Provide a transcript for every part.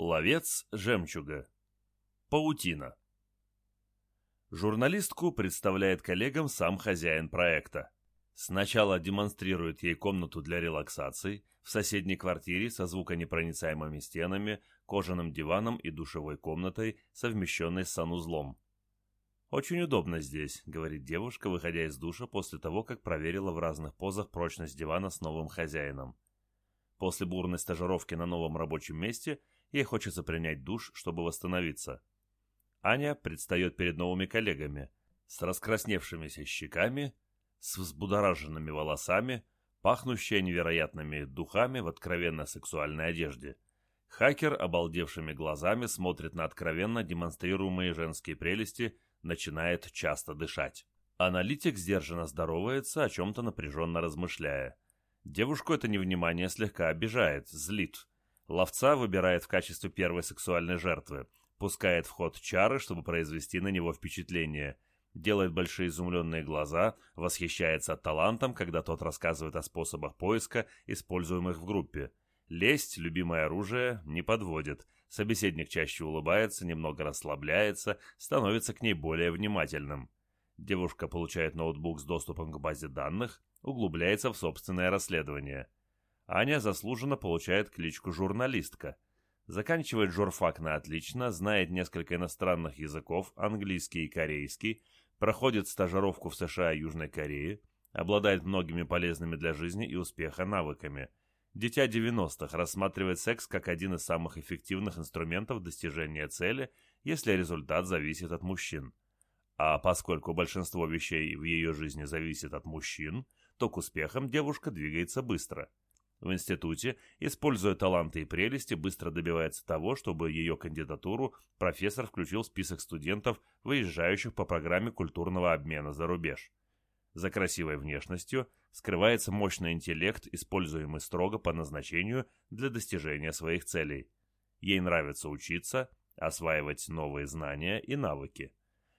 Ловец жемчуга. Паутина. Журналистку представляет коллегам сам хозяин проекта. Сначала демонстрирует ей комнату для релаксации в соседней квартире со звуконепроницаемыми стенами, кожаным диваном и душевой комнатой, совмещенной с санузлом. «Очень удобно здесь», — говорит девушка, выходя из душа после того, как проверила в разных позах прочность дивана с новым хозяином. После бурной стажировки на новом рабочем месте ей хочется принять душ, чтобы восстановиться. Аня предстает перед новыми коллегами с раскрасневшимися щеками, с взбудораженными волосами, пахнущая невероятными духами в откровенно сексуальной одежде. Хакер обалдевшими глазами смотрит на откровенно демонстрируемые женские прелести, начинает часто дышать. Аналитик сдержанно здоровается, о чем-то напряженно размышляя. Девушку это невнимание слегка обижает, злит. Ловца выбирает в качестве первой сексуальной жертвы, пускает в ход чары, чтобы произвести на него впечатление, делает большие изумленные глаза, восхищается талантом, когда тот рассказывает о способах поиска, используемых в группе. Лесть, любимое оружие, не подводит. Собеседник чаще улыбается, немного расслабляется, становится к ней более внимательным. Девушка получает ноутбук с доступом к базе данных, углубляется в собственное расследование. Аня заслуженно получает кличку «журналистка». Заканчивает журфак на отлично, знает несколько иностранных языков, английский и корейский, проходит стажировку в США и Южной Корее, обладает многими полезными для жизни и успеха навыками. Дитя 90-х рассматривает секс как один из самых эффективных инструментов достижения цели, если результат зависит от мужчин. А поскольку большинство вещей в ее жизни зависит от мужчин, то к успехам девушка двигается быстро – в институте, используя таланты и прелести, быстро добивается того, чтобы ее кандидатуру профессор включил в список студентов, выезжающих по программе культурного обмена за рубеж. За красивой внешностью скрывается мощный интеллект, используемый строго по назначению для достижения своих целей. Ей нравится учиться, осваивать новые знания и навыки.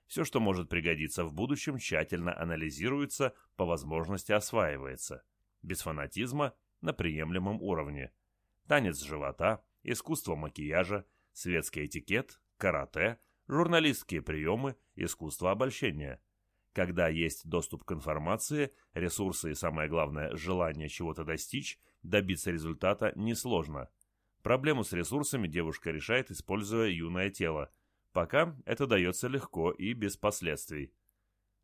Все, что может пригодиться в будущем, тщательно анализируется, по возможности осваивается. Без фанатизма – на приемлемом уровне. Танец живота, искусство макияжа, светский этикет, карате, журналистские приемы, искусство обольщения. Когда есть доступ к информации, ресурсы и, самое главное, желание чего-то достичь, добиться результата несложно. Проблему с ресурсами девушка решает, используя юное тело. Пока это дается легко и без последствий.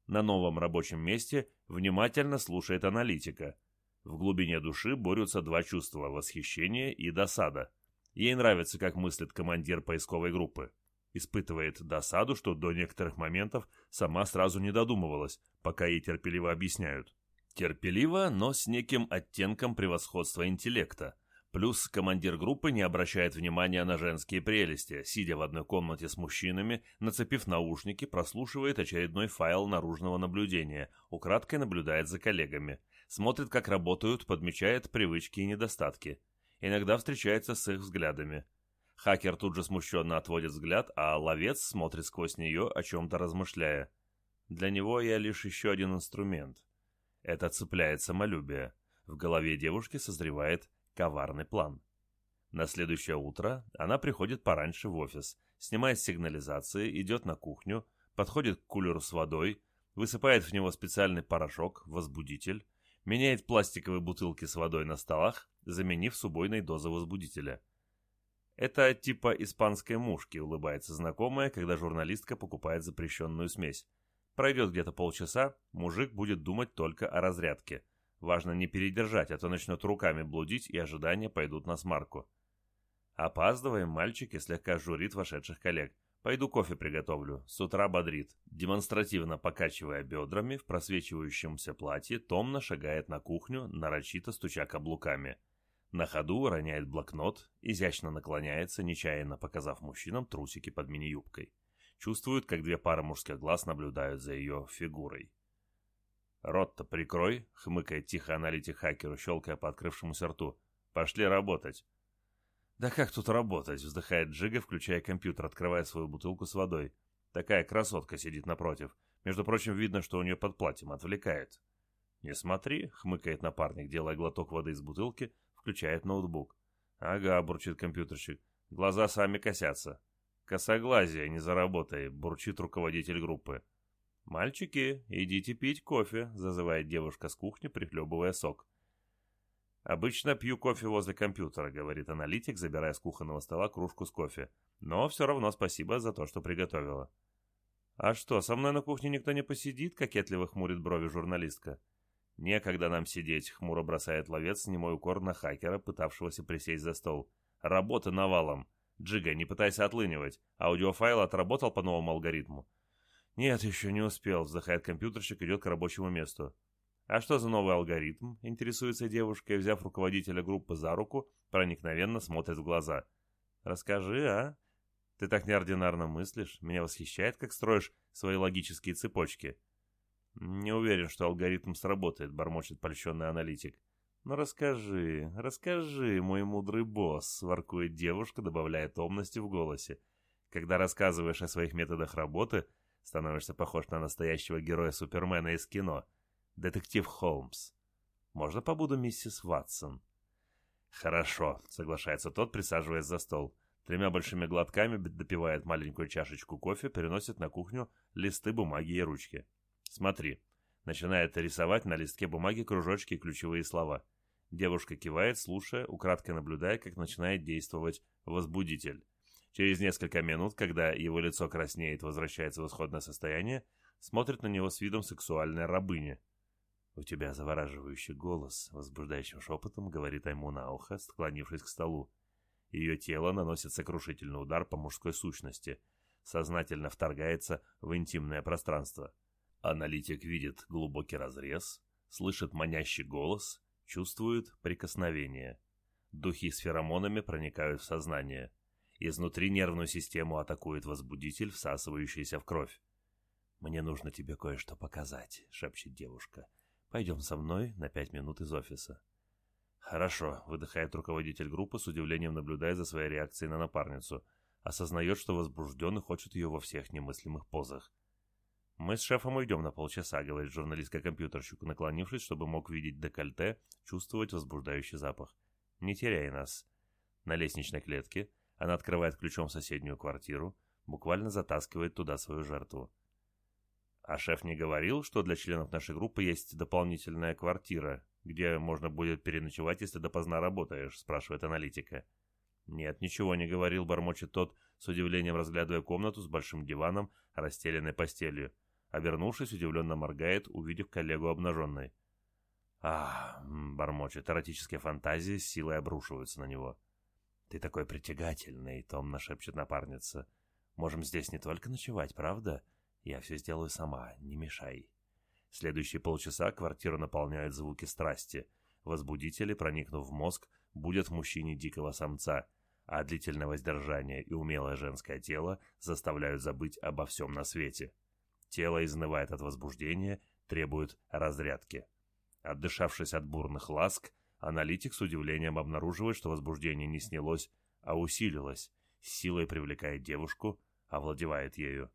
На новом рабочем месте внимательно слушает аналитика – в глубине души борются два чувства – восхищение и досада. Ей нравится, как мыслит командир поисковой группы. Испытывает досаду, что до некоторых моментов сама сразу не додумывалась, пока ей терпеливо объясняют. Терпеливо, но с неким оттенком превосходства интеллекта. Плюс командир группы не обращает внимания на женские прелести, сидя в одной комнате с мужчинами, нацепив наушники, прослушивает очередной файл наружного наблюдения, украдкой наблюдает за коллегами – смотрит, как работают, подмечает привычки и недостатки. Иногда встречается с их взглядами. Хакер тут же смущенно отводит взгляд, а ловец смотрит сквозь нее, о чем-то размышляя. Для него я лишь еще один инструмент. Это цепляет самолюбие. В голове девушки созревает коварный план. На следующее утро она приходит пораньше в офис, снимает сигнализации, идет на кухню, подходит к кулеру с водой, высыпает в него специальный порошок, возбудитель, меняет пластиковые бутылки с водой на столах, заменив с убойной дозы возбудителя. Это типа испанской мушки, улыбается знакомая, когда журналистка покупает запрещенную смесь. Пройдет где-то полчаса, мужик будет думать только о разрядке. Важно не передержать, а то начнет руками блудить, и ожидания пойдут на смарку. Опаздываем, мальчики слегка журит вошедших коллег. Пойду кофе приготовлю. С утра бодрит. Демонстративно покачивая бедрами в просвечивающемся платье, томно шагает на кухню, нарочито стуча каблуками. На ходу роняет блокнот, изящно наклоняется, нечаянно показав мужчинам трусики под мини-юбкой. Чувствует, как две пары мужских глаз наблюдают за ее фигурой. «Рот-то прикрой», — хмыкает тихо аналитик хакеру, щелкая по открывшемуся рту. «Пошли работать». «Да как тут работать?» — вздыхает Джига, включая компьютер, открывая свою бутылку с водой. Такая красотка сидит напротив. Между прочим, видно, что у нее под платьем отвлекает. «Не смотри», — хмыкает напарник, делая глоток воды из бутылки, включает ноутбук. «Ага», — бурчит компьютерщик. Глаза сами косятся. «Косоглазие, не заработай», — бурчит руководитель группы. «Мальчики, идите пить кофе», — зазывает девушка с кухни, прихлебывая сок. «Обычно пью кофе возле компьютера», — говорит аналитик, забирая с кухонного стола кружку с кофе. «Но все равно спасибо за то, что приготовила». «А что, со мной на кухне никто не посидит?» — кокетливо хмурит брови журналистка. «Некогда нам сидеть», — хмуро бросает ловец немой укор на хакера, пытавшегося присесть за стол. «Работа навалом. Джига, не пытайся отлынивать. Аудиофайл отработал по новому алгоритму?» «Нет, еще не успел», — вздыхает компьютерщик, идет к рабочему месту. «А что за новый алгоритм?» — интересуется девушка и, взяв руководителя группы за руку, проникновенно смотрит в глаза. «Расскажи, а? Ты так неординарно мыслишь. Меня восхищает, как строишь свои логические цепочки». «Не уверен, что алгоритм сработает», — бормочет польщенный аналитик. «Ну расскажи, расскажи, мой мудрый босс», — воркует девушка, добавляя томности в голосе. «Когда рассказываешь о своих методах работы, становишься похож на настоящего героя Супермена из кино. Детектив Холмс. Можно побуду миссис Ватсон?» «Хорошо», — соглашается тот, присаживаясь за стол. Тремя большими глотками допивает маленькую чашечку кофе, переносит на кухню листы бумаги и ручки. Смотри. Начинает рисовать на листке бумаги кружочки и ключевые слова. Девушка кивает, слушая, украдкой наблюдая, как начинает действовать возбудитель. Через несколько минут, когда его лицо краснеет, возвращается в исходное состояние, смотрит на него с видом сексуальной рабыни. «У тебя завораживающий голос», — возбуждающим шепотом говорит ему на ухо, склонившись к столу. Ее тело наносит сокрушительный удар по мужской сущности, сознательно вторгается в интимное пространство. Аналитик видит глубокий разрез, слышит манящий голос, чувствует прикосновение. Духи с феромонами проникают в сознание. Изнутри нервную систему атакует возбудитель, всасывающийся в кровь. «Мне нужно тебе кое-что показать», — шепчет девушка. «Пойдем со мной на пять минут из офиса». «Хорошо», — выдыхает руководитель группы, с удивлением наблюдая за своей реакцией на напарницу. Осознает, что возбужден и хочет ее во всех немыслимых позах. «Мы с шефом уйдем на полчаса», — говорит журналистка компьютерщику, наклонившись, чтобы мог видеть декольте, чувствовать возбуждающий запах. «Не теряй нас». На лестничной клетке она открывает ключом соседнюю квартиру, буквально затаскивает туда свою жертву. «А шеф не говорил, что для членов нашей группы есть дополнительная квартира, где можно будет переночевать, если допоздна работаешь?» — спрашивает аналитика. «Нет, ничего не говорил», — бормочет тот, с удивлением разглядывая комнату с большим диваном, расстеленной постелью. Обернувшись, удивленно моргает, увидев коллегу обнаженной. «А, — бормочет, эротические фантазии с силой обрушиваются на него. «Ты такой притягательный», — томно шепчет напарница. «Можем здесь не только ночевать, правда? Я все сделаю сама, не мешай». Следующие полчаса квартиру наполняют звуки страсти. Возбудители, проникнув в мозг, будут в мужчине дикого самца, а длительное воздержание и умелое женское тело заставляют забыть обо всем на свете. Тело изнывает от возбуждения, требует разрядки. Отдышавшись от бурных ласк, аналитик с удивлением обнаруживает, что возбуждение не снялось, а усилилось, силой привлекает девушку, овладевает ею.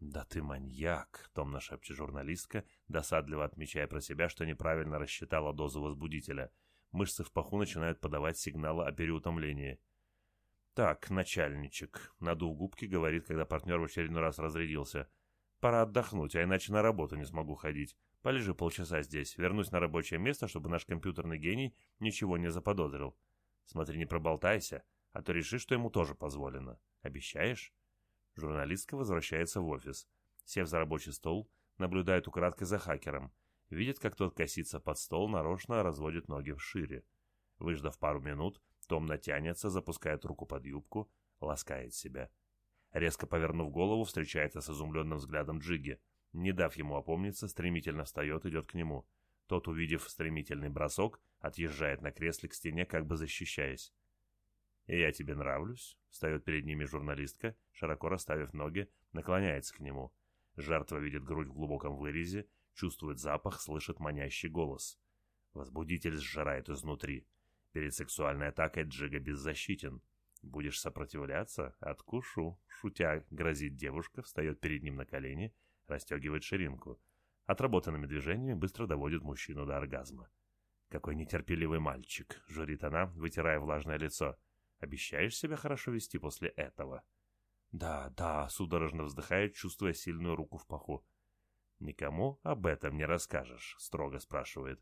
«Да ты маньяк!» — томно шепчет журналистка, досадливо отмечая про себя, что неправильно рассчитала дозу возбудителя. Мышцы в паху начинают подавать сигналы о переутомлении. «Так, начальничек», — надув губки, говорит, когда партнер в очередной раз разрядился — Пора отдохнуть, а иначе на работу не смогу ходить. Полежи полчаса здесь, вернусь на рабочее место, чтобы наш компьютерный гений ничего не заподозрил. Смотри, не проболтайся, а то решишь, что ему тоже позволено. Обещаешь?» Журналистка возвращается в офис. Сев за рабочий стол, наблюдает украдкой за хакером. Видит, как тот косится под стол, нарочно разводит ноги вшире. Выждав пару минут, Том натянется, запускает руку под юбку, ласкает себя. Резко повернув голову, встречается с изумленным взглядом Джиги. Не дав ему опомниться, стремительно встает, идет к нему. Тот, увидев стремительный бросок, отъезжает на кресле к стене, как бы защищаясь. «И я тебе нравлюсь?» — встает перед ними журналистка, широко расставив ноги, наклоняется к нему. Жертва видит грудь в глубоком вырезе, чувствует запах, слышит манящий голос. Возбудитель сжирает изнутри. Перед сексуальной атакой Джига беззащитен. Будешь сопротивляться? Откушу. Шутя, грозит девушка, встает перед ним на колени, расстегивает ширинку. Отработанными движениями быстро доводит мужчину до оргазма. «Какой нетерпеливый мальчик!» — журит она, вытирая влажное лицо. Обещаешь себя хорошо вести после этого?» «Да, да», — судорожно вздыхает, чувствуя сильную руку в паху. «Никому об этом не расскажешь?» — строго спрашивает.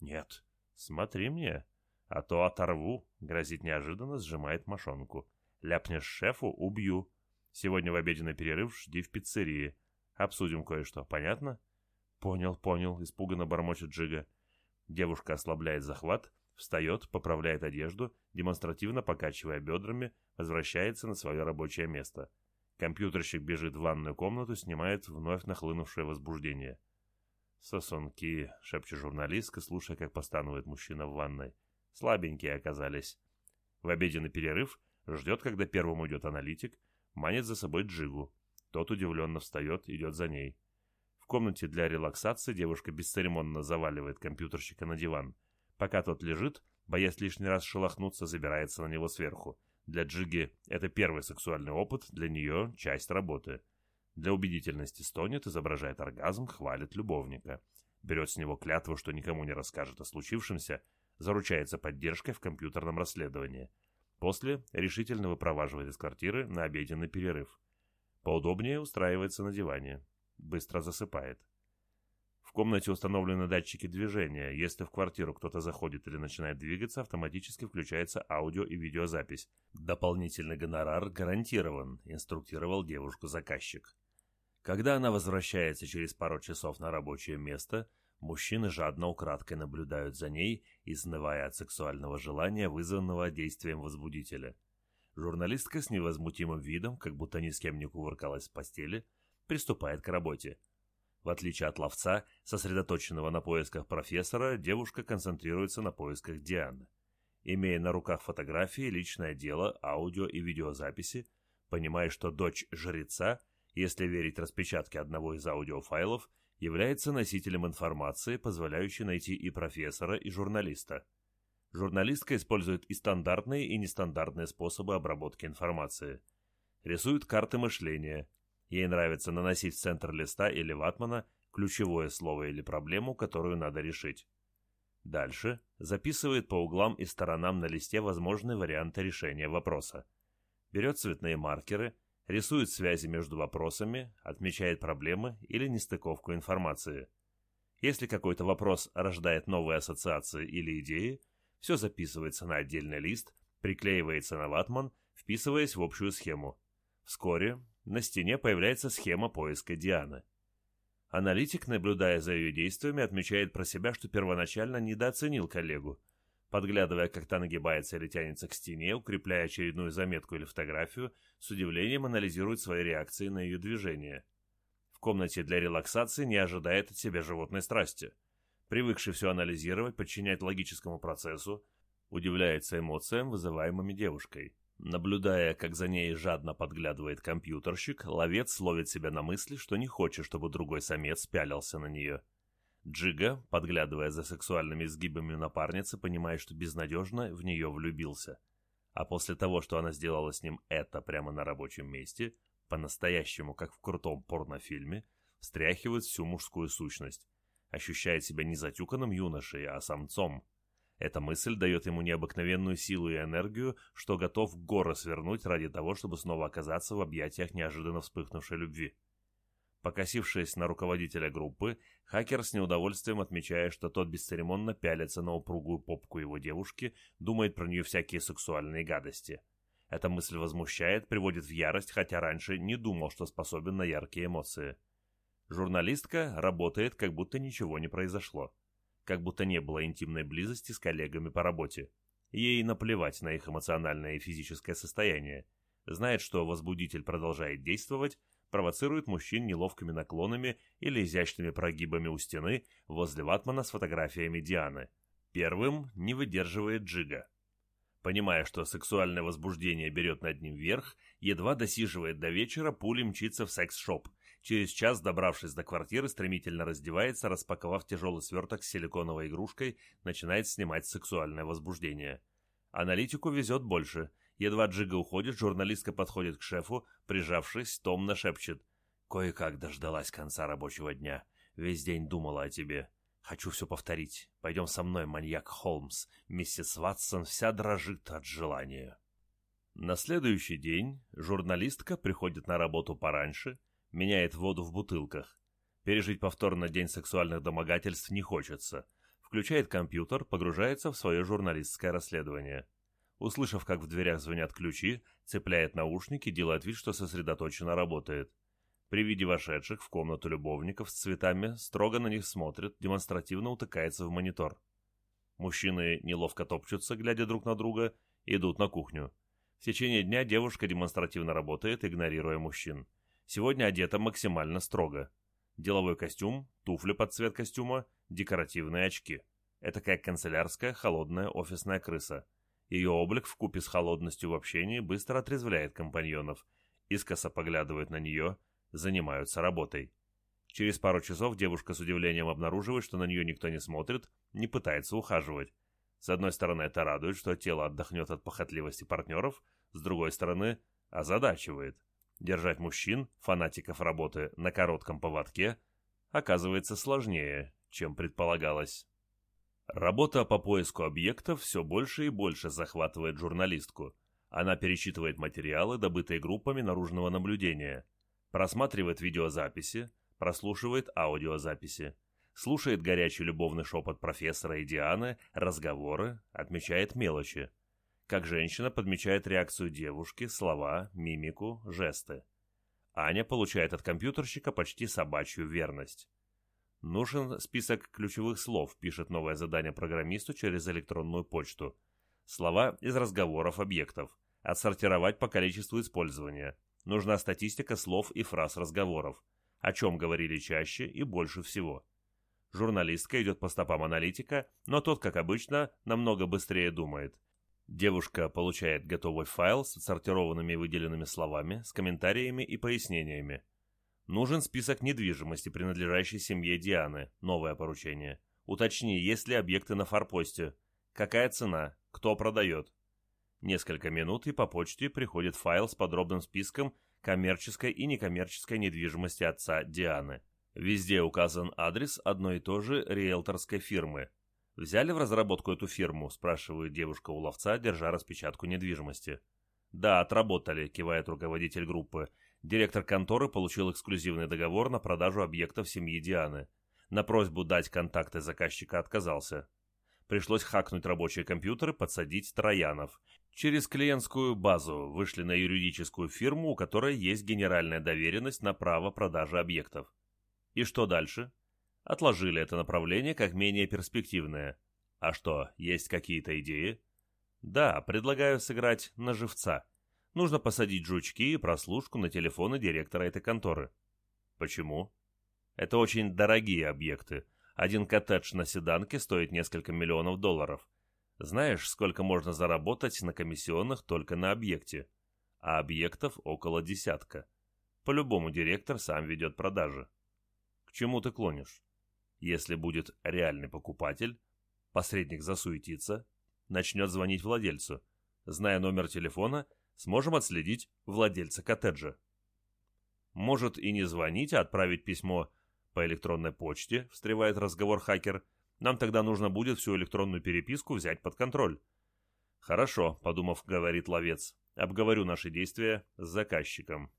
«Нет, смотри мне, а то оторву», — грозит неожиданно, сжимает мошонку. «Ляпнешь шефу — убью. Сегодня в обеденный перерыв жди в пиццерии. Обсудим кое-что, понятно?» «Понял, понял», — испуганно бормочет Джига. Девушка ослабляет захват, встает, поправляет одежду, демонстративно покачивая бедрами, возвращается на свое рабочее место. Компьютерщик бежит в ванную комнату, снимает вновь нахлынувшее возбуждение. «Сосунки», — шепчет журналистка, слушая, как постанывает мужчина в ванной. «Слабенькие оказались». В обеденный перерыв ждет, когда первым уйдет аналитик, манит за собой Джигу. Тот удивленно встает, идет за ней. В комнате для релаксации девушка бесцеремонно заваливает компьютерщика на диван. Пока тот лежит, боясь лишний раз шелохнуться, забирается на него сверху. Для Джиги это первый сексуальный опыт, для нее часть работы. Для убедительности стонет, изображает оргазм, хвалит любовника. Берет с него клятву, что никому не расскажет о случившемся, заручается поддержкой в компьютерном расследовании. После решительно выпроваживает из квартиры на обеденный перерыв. Поудобнее устраивается на диване быстро засыпает. Комнате установлены датчики движения. Если в квартиру кто-то заходит или начинает двигаться, автоматически включается аудио и видеозапись. Дополнительный гонорар гарантирован, инструктировал девушку заказчик. Когда она возвращается через пару часов на рабочее место, мужчины жадно украдкой наблюдают за ней, изнывая от сексуального желания, вызванного действием возбудителя. Журналистка с невозмутимым видом, как будто ни с кем не кувыркалась в постели, приступает к работе. В отличие от ловца, сосредоточенного на поисках профессора, девушка концентрируется на поисках Дианы. Имея на руках фотографии, личное дело, аудио и видеозаписи, понимая, что дочь жреца, если верить распечатке одного из аудиофайлов, является носителем информации, позволяющей найти и профессора, и журналиста. Журналистка использует и стандартные, и нестандартные способы обработки информации. Рисует карты мышления, Ей нравится наносить в центр листа или ватмана ключевое слово или проблему, которую надо решить. Дальше записывает по углам и сторонам на листе возможные варианты решения вопроса. Берет цветные маркеры, рисует связи между вопросами, отмечает проблемы или нестыковку информации. Если какой-то вопрос рождает новые ассоциации или идеи, все записывается на отдельный лист, приклеивается на ватман, вписываясь в общую схему. Вскоре на стене появляется схема поиска Дианы. Аналитик, наблюдая за ее действиями, отмечает про себя, что первоначально недооценил коллегу. Подглядывая, как та нагибается или тянется к стене, укрепляя очередную заметку или фотографию, с удивлением анализирует свои реакции на ее движение. В комнате для релаксации не ожидает от себя животной страсти. Привыкший все анализировать, подчинять логическому процессу, удивляется эмоциям, вызываемыми девушкой. Наблюдая, как за ней жадно подглядывает компьютерщик, ловец ловит себя на мысли, что не хочет, чтобы другой самец пялился на нее. Джига, подглядывая за сексуальными изгибами напарницы, понимает, что безнадежно в нее влюбился. А после того, что она сделала с ним это прямо на рабочем месте, по-настоящему, как в крутом порнофильме, встряхивает всю мужскую сущность. Ощущает себя не затюканным юношей, а самцом, эта мысль дает ему необыкновенную силу и энергию, что готов горы свернуть ради того, чтобы снова оказаться в объятиях неожиданно вспыхнувшей любви. Покосившись на руководителя группы, хакер с неудовольствием отмечая, что тот бесцеремонно пялится на упругую попку его девушки, думает про нее всякие сексуальные гадости. Эта мысль возмущает, приводит в ярость, хотя раньше не думал, что способен на яркие эмоции. Журналистка работает, как будто ничего не произошло как будто не было интимной близости с коллегами по работе. Ей наплевать на их эмоциональное и физическое состояние. Знает, что возбудитель продолжает действовать, провоцирует мужчин неловкими наклонами или изящными прогибами у стены возле ватмана с фотографиями Дианы. Первым не выдерживает Джига. Понимая, что сексуальное возбуждение берет над ним верх, едва досиживает до вечера, пулей мчится в секс-шоп – Через час, добравшись до квартиры, стремительно раздевается, распаковав тяжелый сверток с силиконовой игрушкой, начинает снимать сексуальное возбуждение. Аналитику везет больше. Едва Джига уходит, журналистка подходит к шефу, прижавшись, томно шепчет. «Кое-как дождалась конца рабочего дня. Весь день думала о тебе. Хочу все повторить. Пойдем со мной, маньяк Холмс. Миссис Ватсон вся дрожит от желания». На следующий день журналистка приходит на работу пораньше, меняет воду в бутылках. Пережить повторно день сексуальных домогательств не хочется. Включает компьютер, погружается в свое журналистское расследование. Услышав, как в дверях звонят ключи, цепляет наушники, делает вид, что сосредоточенно работает. При виде вошедших в комнату любовников с цветами строго на них смотрит, демонстративно утыкается в монитор. Мужчины неловко топчутся, глядя друг на друга, идут на кухню. В течение дня девушка демонстративно работает, игнорируя мужчин. Сегодня одета максимально строго. Деловой костюм, туфли под цвет костюма, декоративные очки. Это как канцелярская холодная офисная крыса. Ее облик в купе с холодностью в общении быстро отрезвляет компаньонов. Искоса поглядывают на нее, занимаются работой. Через пару часов девушка с удивлением обнаруживает, что на нее никто не смотрит, не пытается ухаживать. С одной стороны, это радует, что тело отдохнет от похотливости партнеров, с другой стороны, озадачивает. Держать мужчин, фанатиков работы, на коротком поводке оказывается сложнее, чем предполагалось. Работа по поиску объектов все больше и больше захватывает журналистку. Она перечитывает материалы, добытые группами наружного наблюдения, просматривает видеозаписи, прослушивает аудиозаписи, слушает горячий любовный шепот профессора и Дианы, разговоры, отмечает мелочи. Как женщина подмечает реакцию девушки, слова, мимику, жесты. Аня получает от компьютерщика почти собачью верность. Нужен список ключевых слов, пишет новое задание программисту через электронную почту. Слова из разговоров объектов. Отсортировать по количеству использования. Нужна статистика слов и фраз разговоров о чем говорили чаще и больше всего. Журналистка идет по стопам аналитика, но тот, как обычно, намного быстрее думает. Девушка получает готовый файл с отсортированными и выделенными словами, с комментариями и пояснениями. Нужен список недвижимости, принадлежащей семье Дианы, новое поручение. Уточни, есть ли объекты на форпосте, какая цена, кто продает. Несколько минут и по почте приходит файл с подробным списком коммерческой и некоммерческой недвижимости отца Дианы. Везде указан адрес одной и той же риэлторской фирмы. «Взяли в разработку эту фирму?» – спрашивает девушка у ловца, держа распечатку недвижимости. «Да, отработали», – кивает руководитель группы. Директор конторы получил эксклюзивный договор на продажу объектов семьи Дианы. На просьбу дать контакты заказчика отказался. Пришлось хакнуть рабочие компьютеры, подсадить троянов. Через клиентскую базу вышли на юридическую фирму, у которой есть генеральная доверенность на право продажи объектов. И что дальше? Отложили это направление как менее перспективное. А что, есть какие-то идеи? Да, предлагаю сыграть на живца. Нужно посадить жучки и прослушку на телефоны директора этой конторы. Почему? Это очень дорогие объекты. Один коттедж на седанке стоит несколько миллионов долларов. Знаешь, сколько можно заработать на комиссионных только на объекте? А объектов около десятка. По-любому директор сам ведет продажи. К чему ты клонишь? Если будет реальный покупатель, посредник засуетится, начнет звонить владельцу. Зная номер телефона, сможем отследить владельца коттеджа. Может и не звонить, а отправить письмо по электронной почте, встревает разговор хакер – нам тогда нужно будет всю электронную переписку взять под контроль. Хорошо, подумав, говорит ловец. Обговорю наши действия с заказчиком.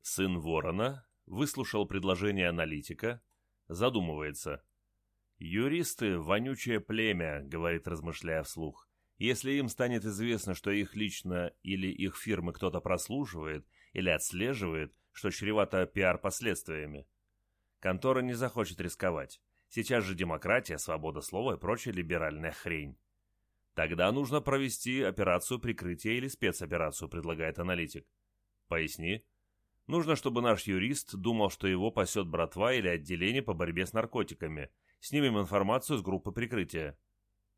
Сын Ворона выслушал предложение аналитика, задумывается. «Юристы — вонючее племя», — говорит, размышляя вслух. «Если им станет известно, что их лично или их фирмы кто-то прослушивает или отслеживает, что чревато пиар-последствиями, контора не захочет рисковать. Сейчас же демократия, свобода слова и прочая либеральная хрень. Тогда нужно провести операцию прикрытия или спецоперацию, предлагает аналитик. Поясни. Нужно, чтобы наш юрист думал, что его пасет братва или отделение по борьбе с наркотиками. Снимем информацию с группы прикрытия.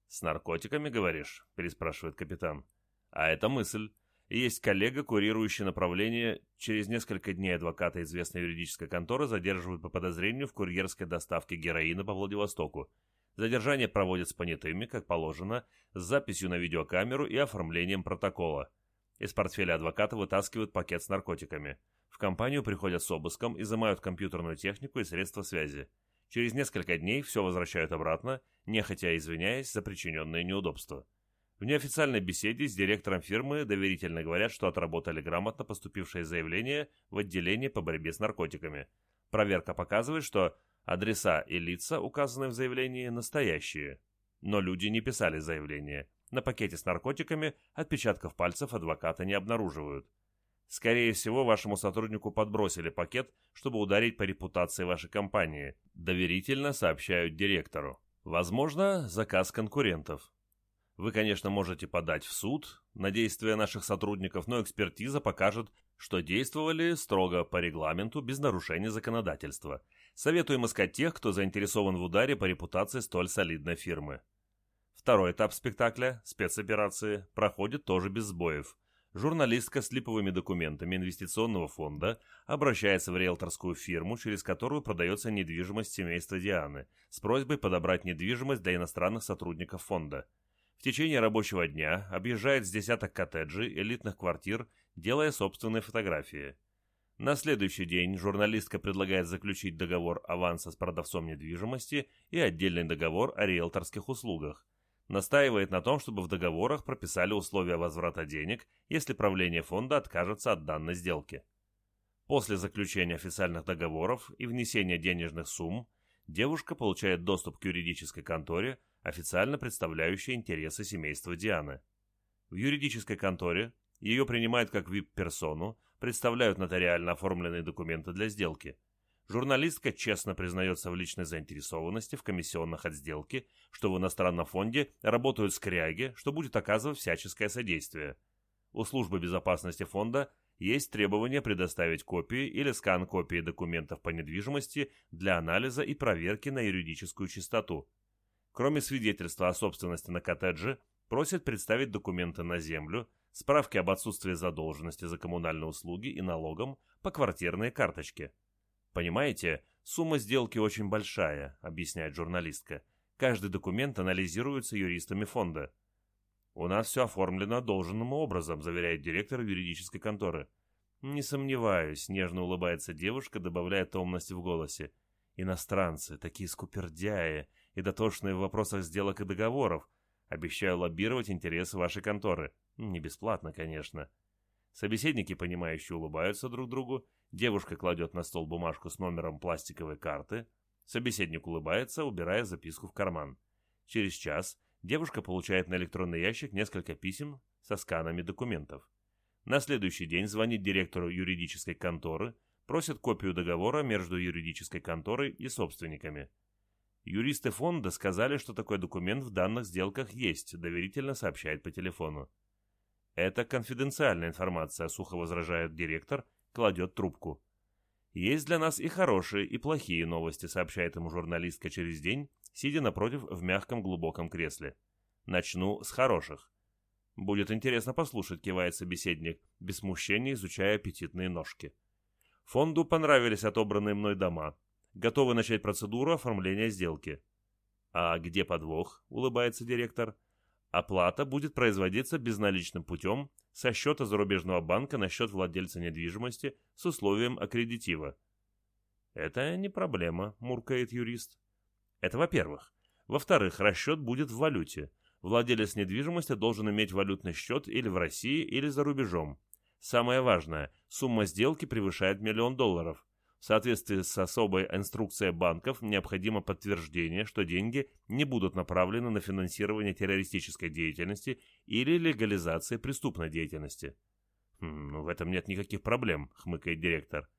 «С наркотиками, говоришь?» – переспрашивает капитан. «А это мысль есть коллега, курирующий направление. Через несколько дней адвоката известной юридической конторы задерживают по подозрению в курьерской доставке героина по Владивостоку. Задержание проводят с понятыми, как положено, с записью на видеокамеру и оформлением протокола. Из портфеля адвоката вытаскивают пакет с наркотиками. В компанию приходят с обыском, изымают компьютерную технику и средства связи. Через несколько дней все возвращают обратно, нехотя извиняясь за причиненные неудобства. В неофициальной беседе с директором фирмы доверительно говорят, что отработали грамотно поступившее заявление в отделение по борьбе с наркотиками. Проверка показывает, что адреса и лица, указанные в заявлении, настоящие. Но люди не писали заявление. На пакете с наркотиками отпечатков пальцев адвоката не обнаруживают. Скорее всего, вашему сотруднику подбросили пакет, чтобы ударить по репутации вашей компании. Доверительно сообщают директору. Возможно, заказ конкурентов. Вы, конечно, можете подать в суд на действия наших сотрудников, но экспертиза покажет, что действовали строго по регламенту, без нарушения законодательства. Советуем искать тех, кто заинтересован в ударе по репутации столь солидной фирмы. Второй этап спектакля, спецоперации, проходит тоже без сбоев. Журналистка с липовыми документами инвестиционного фонда обращается в риэлторскую фирму, через которую продается недвижимость семейства Дианы, с просьбой подобрать недвижимость для иностранных сотрудников фонда – в течение рабочего дня объезжает с десяток коттеджей, элитных квартир, делая собственные фотографии. На следующий день журналистка предлагает заключить договор аванса с продавцом недвижимости и отдельный договор о риэлторских услугах. Настаивает на том, чтобы в договорах прописали условия возврата денег, если правление фонда откажется от данной сделки. После заключения официальных договоров и внесения денежных сумм, девушка получает доступ к юридической конторе, официально представляющей интересы семейства Дианы. В юридической конторе ее принимают как вип-персону, представляют нотариально оформленные документы для сделки. Журналистка честно признается в личной заинтересованности в комиссионных от сделки, что в иностранном фонде работают скряги, что будет оказывать всяческое содействие. У службы безопасности фонда есть требование предоставить копии или скан копии документов по недвижимости для анализа и проверки на юридическую чистоту. Кроме свидетельства о собственности на коттедже, просят представить документы на землю, справки об отсутствии задолженности за коммунальные услуги и налогом по квартирной карточке. Понимаете, сумма сделки очень большая, объясняет журналистка. Каждый документ анализируется юристами фонда. У нас все оформлено должным образом, заверяет директор юридической конторы. Не сомневаюсь, нежно улыбается девушка, добавляя томности в голосе. Иностранцы, такие скупердяи, и дотошные в вопросах сделок и договоров. Обещаю лоббировать интересы вашей конторы. Не бесплатно, конечно. Собеседники, понимающие, улыбаются друг другу. Девушка кладет на стол бумажку с номером пластиковой карты. Собеседник улыбается, убирая записку в карман. Через час девушка получает на электронный ящик несколько писем со сканами документов. На следующий день звонит директору юридической конторы, просит копию договора между юридической конторой и собственниками. Юристы фонда сказали, что такой документ в данных сделках есть, доверительно сообщает по телефону. Это конфиденциальная информация, сухо возражает директор, кладет трубку. Есть для нас и хорошие, и плохие новости, сообщает ему журналистка через день, сидя напротив в мягком глубоком кресле. Начну с хороших. Будет интересно послушать, кивает собеседник, без смущения изучая аппетитные ножки. Фонду понравились отобранные мной дома готовы начать процедуру оформления сделки. А где подвох, улыбается директор. Оплата будет производиться безналичным путем со счета зарубежного банка на счет владельца недвижимости с условием аккредитива. Это не проблема, муркает юрист. Это во-первых. Во-вторых, расчет будет в валюте. Владелец недвижимости должен иметь валютный счет или в России, или за рубежом. Самое важное, сумма сделки превышает миллион долларов. В соответствии с особой инструкцией банков необходимо подтверждение, что деньги не будут направлены на финансирование террористической деятельности или легализации преступной деятельности. «Хм, «В этом нет никаких проблем», — хмыкает директор.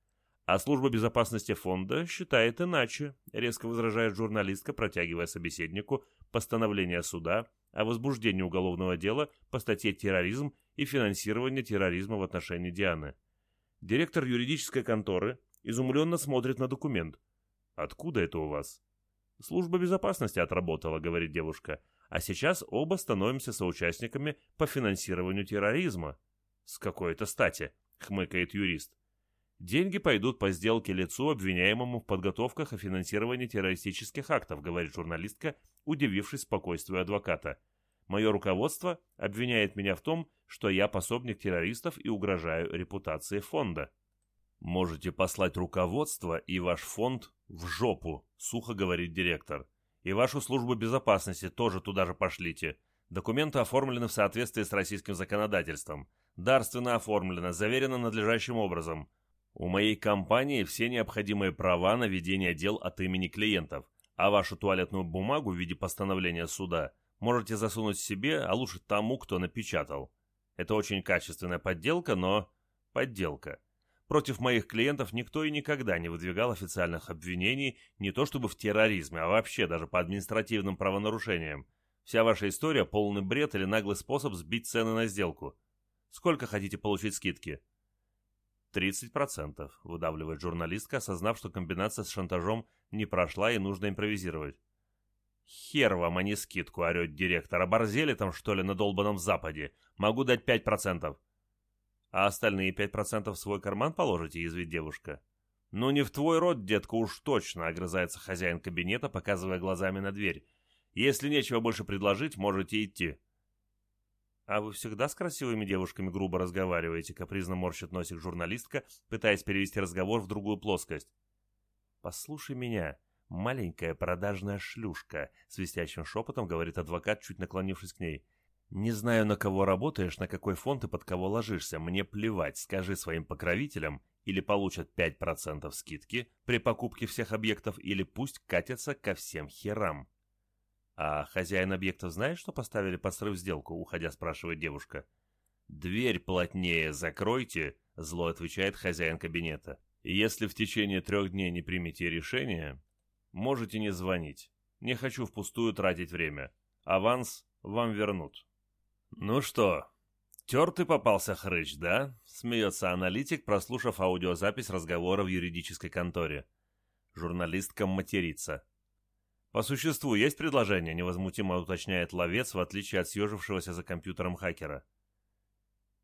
«А служба безопасности фонда считает иначе», — резко возражает журналистка, протягивая собеседнику постановление суда о возбуждении уголовного дела по статье «Терроризм и финансирование терроризма в отношении Дианы». Директор юридической конторы изумленно смотрит на документ. «Откуда это у вас?» «Служба безопасности отработала», — говорит девушка. «А сейчас оба становимся соучастниками по финансированию терроризма». «С какой-то стати», — хмыкает юрист. «Деньги пойдут по сделке лицу, обвиняемому в подготовках о финансировании террористических актов», — говорит журналистка, удивившись спокойствию адвоката. «Мое руководство обвиняет меня в том, что я пособник террористов и угрожаю репутации фонда». «Можете послать руководство и ваш фонд в жопу», — сухо говорит директор. «И вашу службу безопасности тоже туда же пошлите. Документы оформлены в соответствии с российским законодательством. Дарственно оформлено, заверено надлежащим образом. У моей компании все необходимые права на ведение дел от имени клиентов, а вашу туалетную бумагу в виде постановления суда можете засунуть себе, а лучше тому, кто напечатал. Это очень качественная подделка, но подделка. Против моих клиентов никто и никогда не выдвигал официальных обвинений не то чтобы в терроризме, а вообще даже по административным правонарушениям. Вся ваша история – полный бред или наглый способ сбить цены на сделку. Сколько хотите получить скидки? 30%, выдавливает журналистка, осознав, что комбинация с шантажом не прошла и нужно импровизировать. «Хер вам, а не скидку», — орет директор. «Оборзели там, что ли, на долбанном Западе? Могу дать 5%. «А остальные 5% в свой карман положите?» — язвит девушка. «Ну не в твой рот, детка, уж точно», — огрызается хозяин кабинета, показывая глазами на дверь. Если нечего больше предложить, можете идти». «А вы всегда с красивыми девушками грубо разговариваете?» — капризно морщит носик журналистка, пытаясь перевести разговор в другую плоскость. «Послушай меня, маленькая продажная шлюшка», — свистящим шепотом говорит адвокат, чуть наклонившись к ней. «Не знаю, на кого работаешь, на какой фонд и под кого ложишься. Мне плевать. Скажи своим покровителям, или получат 5% скидки при покупке всех объектов, или пусть катятся ко всем херам». «А хозяин объекта знает, что поставили под срыв сделку?» — уходя спрашивает девушка. «Дверь плотнее закройте», — зло отвечает хозяин кабинета. «Если в течение трех дней не примете решение, можете не звонить. Не хочу впустую тратить время. Аванс вам вернут». «Ну что, тертый попался хрыч, да?» — смеется аналитик, прослушав аудиозапись разговора в юридической конторе. Журналистка матерится. «По существу есть предложение?» — невозмутимо уточняет ловец, в отличие от съежившегося за компьютером хакера.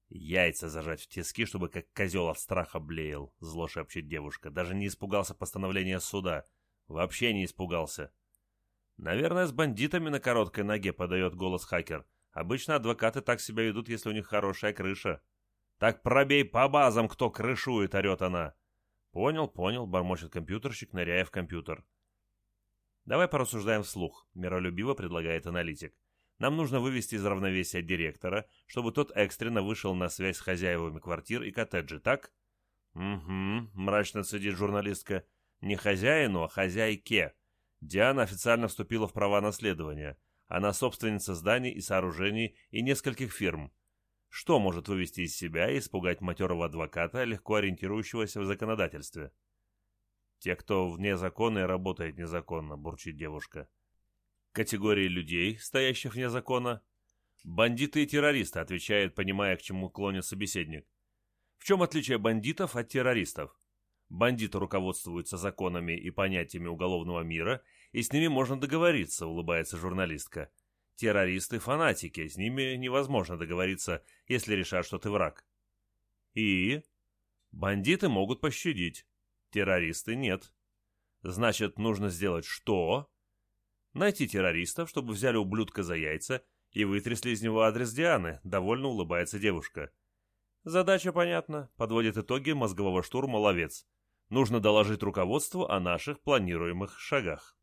«Яйца зажать в тиски, чтобы как козел от страха блеял», — зло шепчет девушка. «Даже не испугался постановления суда. Вообще не испугался». «Наверное, с бандитами на короткой ноге», — подает голос хакер. «Обычно адвокаты так себя ведут, если у них хорошая крыша». «Так пробей по базам, кто крышует», — орет она. «Понял, понял», — бормочет компьютерщик, ныряя в компьютер. Давай порассуждаем вслух, миролюбиво предлагает аналитик. Нам нужно вывести из равновесия директора, чтобы тот экстренно вышел на связь с хозяевами квартир и коттеджей, так? Угу, мрачно цедит журналистка. Не хозяину, а хозяйке. Диана официально вступила в права наследования. Она собственница зданий и сооружений и нескольких фирм. Что может вывести из себя и испугать матерого адвоката, легко ориентирующегося в законодательстве? Те, кто вне закона и работает незаконно, бурчит девушка. Категории людей, стоящих вне закона. Бандиты и террористы, отвечает, понимая, к чему клонит собеседник. В чем отличие бандитов от террористов? Бандиты руководствуются законами и понятиями уголовного мира, и с ними можно договориться, улыбается журналистка. Террористы – фанатики, с ними невозможно договориться, если решат, что ты враг. И? Бандиты могут пощадить. Террористы нет. Значит, нужно сделать что? Найти террористов, чтобы взяли ублюдка за яйца и вытрясли из него адрес Дианы, довольно улыбается девушка. Задача понятна, подводит итоги мозгового штурма ловец. Нужно доложить руководству о наших планируемых шагах.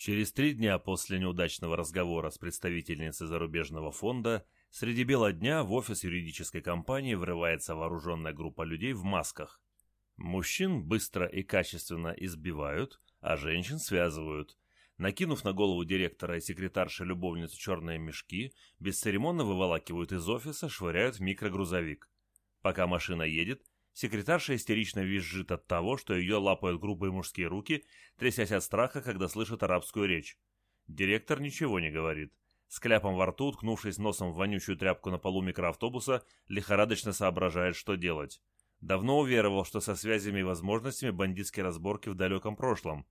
Через три дня после неудачного разговора с представительницей зарубежного фонда среди бела дня в офис юридической компании врывается вооруженная группа людей в масках. Мужчин быстро и качественно избивают, а женщин связывают. Накинув на голову директора и секретарши любовницы черные мешки, бесцеремонно выволакивают из офиса, швыряют в микрогрузовик. Пока машина едет, секретарша истерично визжит от того, что ее лапают грубые мужские руки, трясясь от страха, когда слышит арабскую речь. Директор ничего не говорит. С кляпом во рту, уткнувшись носом в вонючую тряпку на полу микроавтобуса, лихорадочно соображает, что делать. Давно уверовал, что со связями и возможностями бандитской разборки в далеком прошлом.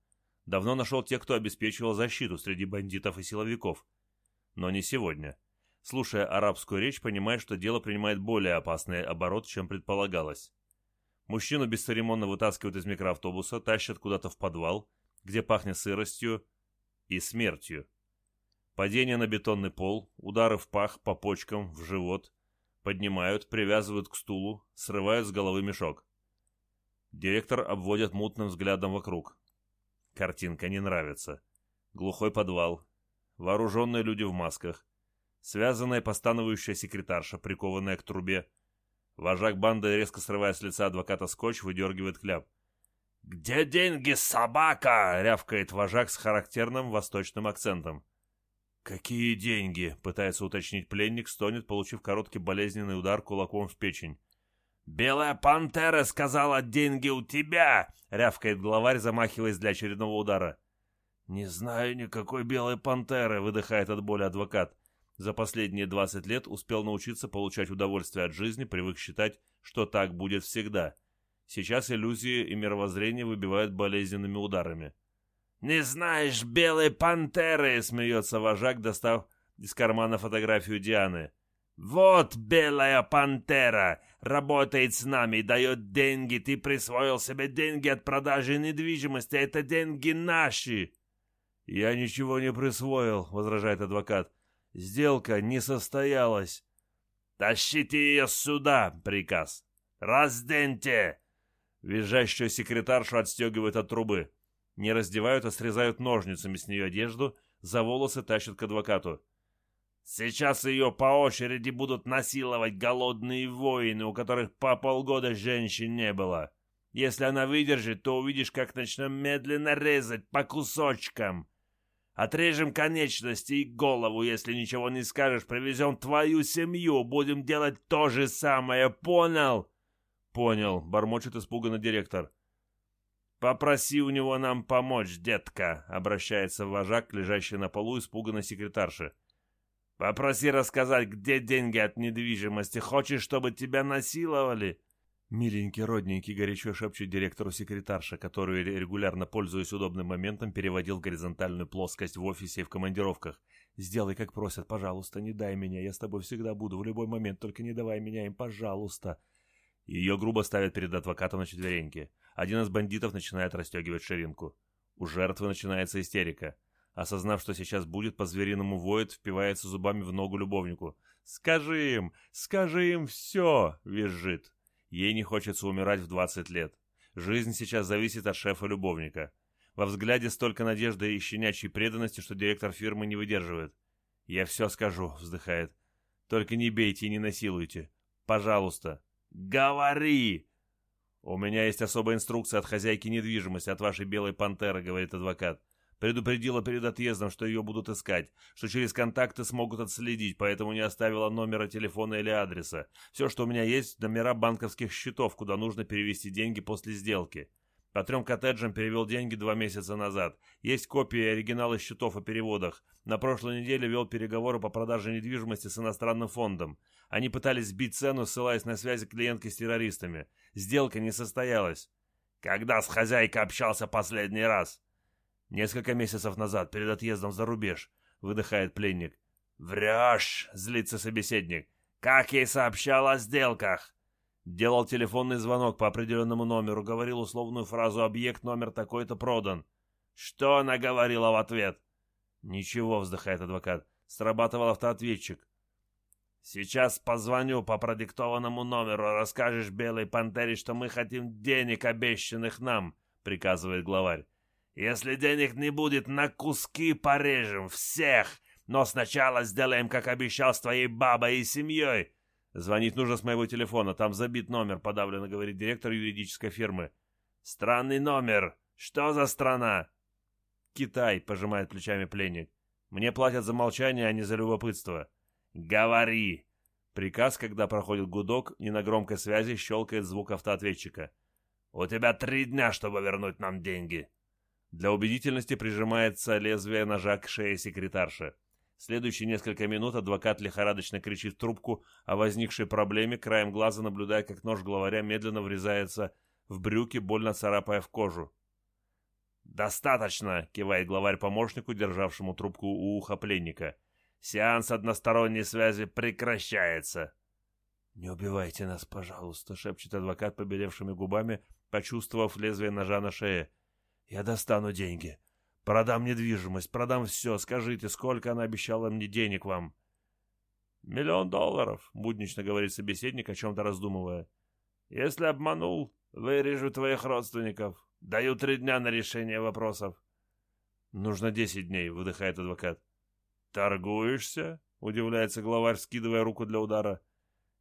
Давно нашел тех, кто обеспечивал защиту среди бандитов и силовиков. Но не сегодня. Слушая арабскую речь, понимает, что дело принимает более опасный оборот, чем предполагалось. Мужчину бесцеремонно вытаскивают из микроавтобуса, тащат куда-то в подвал, где пахнет сыростью и смертью. Падение на бетонный пол, удары в пах, по почкам, в живот, Поднимают, привязывают к стулу, срывают с головы мешок. Директор обводит мутным взглядом вокруг. Картинка не нравится. Глухой подвал. Вооруженные люди в масках. связанная постановающая секретарша, прикованная к трубе. Вожак банды, резко срывая с лица адвоката скотч, выдергивает кляп. «Где деньги, собака?» — рявкает вожак с характерным восточным акцентом. «Какие деньги?» — пытается уточнить пленник, стонет, получив короткий болезненный удар кулаком в печень. «Белая пантера сказала, деньги у тебя!» — рявкает главарь, замахиваясь для очередного удара. «Не знаю никакой белой пантеры», — выдыхает от боли адвокат. За последние 20 лет успел научиться получать удовольствие от жизни, привык считать, что так будет всегда. Сейчас иллюзии и мировоззрение выбивают болезненными ударами. «Не знаешь белой пантеры!» — смеется вожак, достав из кармана фотографию Дианы. «Вот белая пантера! Работает с нами, дает деньги. Ты присвоил себе деньги от продажи недвижимости. Это деньги наши!» «Я ничего не присвоил», — возражает адвокат. «Сделка не состоялась». «Тащите ее сюда!» — приказ. «Разденьте!» Визжащую секретаршу отстегивают от трубы. Не раздевают, а срезают ножницами с нее одежду, за волосы тащат к адвокату. Сейчас ее по очереди будут насиловать голодные воины, у которых по полгода женщин не было. Если она выдержит, то увидишь, как начнем медленно резать по кусочкам. Отрежем конечности и голову, если ничего не скажешь, привезем твою семью, будем делать то же самое, понял? Понял, бормочет испуганно директор. «Попроси у него нам помочь, детка», — обращается вожак, лежащий на полу, испуганно секретарше. «Попроси рассказать, где деньги от недвижимости. Хочешь, чтобы тебя насиловали?» Миленький, родненький, горячо шепчет директору секретарша, которую, регулярно пользуясь удобным моментом, переводил горизонтальную плоскость в офисе и в командировках. «Сделай, как просят, пожалуйста, не дай меня, я с тобой всегда буду, в любой момент, только не давай меня им, пожалуйста». Ее грубо ставят перед адвокатом на четвереньки. Один из бандитов начинает расстегивать ширинку. У жертвы начинается истерика. Осознав, что сейчас будет, по-звериному воет, впивается зубами в ногу любовнику. «Скажи им! Скажи им все!» — визжит. Ей не хочется умирать в 20 лет. Жизнь сейчас зависит от шефа-любовника. Во взгляде столько надежды и щенячьей преданности, что директор фирмы не выдерживает. «Я все скажу», — вздыхает. «Только не бейте и не насилуйте. Пожалуйста». «Говори!» «У меня есть особая инструкция от хозяйки недвижимости, от вашей белой пантеры», — говорит адвокат. Предупредила перед отъездом, что ее будут искать, что через контакты смогут отследить, поэтому не оставила номера телефона или адреса. Все, что у меня есть, номера банковских счетов, куда нужно перевести деньги после сделки. По трем коттеджам перевел деньги два месяца назад. Есть копии и оригиналы счетов о переводах. На прошлой неделе вел переговоры по продаже недвижимости с иностранным фондом. Они пытались сбить цену, ссылаясь на связи клиентки с террористами. Сделка не состоялась. Когда с хозяйкой общался последний раз? Несколько месяцев назад, перед отъездом за рубеж, выдыхает пленник. Врешь, злится собеседник. Как ей сообщал о сделках? Делал телефонный звонок по определенному номеру, говорил условную фразу «объект номер такой-то продан». Что она говорила в ответ? Ничего, вздыхает адвокат. Срабатывал автоответчик. Сейчас позвоню по продиктованному номеру, расскажешь Белой Пантере, что мы хотим денег, обещанных нам, приказывает главарь. Если денег не будет, на куски порежем всех, но сначала сделаем, как обещал, с твоей бабой и семьей. «Звонить нужно с моего телефона, там забит номер», — подавленно говорит директор юридической фирмы. «Странный номер. Что за страна?» «Китай», — пожимает плечами пленник. «Мне платят за молчание, а не за любопытство». «Говори!» Приказ, когда проходит гудок, не на громкой связи щелкает звук автоответчика. «У тебя три дня, чтобы вернуть нам деньги». Для убедительности прижимается лезвие ножа к шее секретарши. Следующие несколько минут адвокат лихорадочно кричит в трубку о возникшей проблеме, краем глаза наблюдая, как нож главаря медленно врезается в брюки, больно царапая в кожу. «Достаточно!» — кивает главарь помощнику, державшему трубку у уха пленника. «Сеанс односторонней связи прекращается!» «Не убивайте нас, пожалуйста!» — шепчет адвокат побелевшими губами, почувствовав лезвие ножа на шее. «Я достану деньги!» Продам недвижимость, продам все. Скажите, сколько она обещала мне денег вам?» «Миллион долларов», — буднично говорит собеседник, о чем-то раздумывая. «Если обманул, вырежу твоих родственников. Даю три дня на решение вопросов». «Нужно десять дней», — выдыхает адвокат. «Торгуешься?» — удивляется главарь, скидывая руку для удара.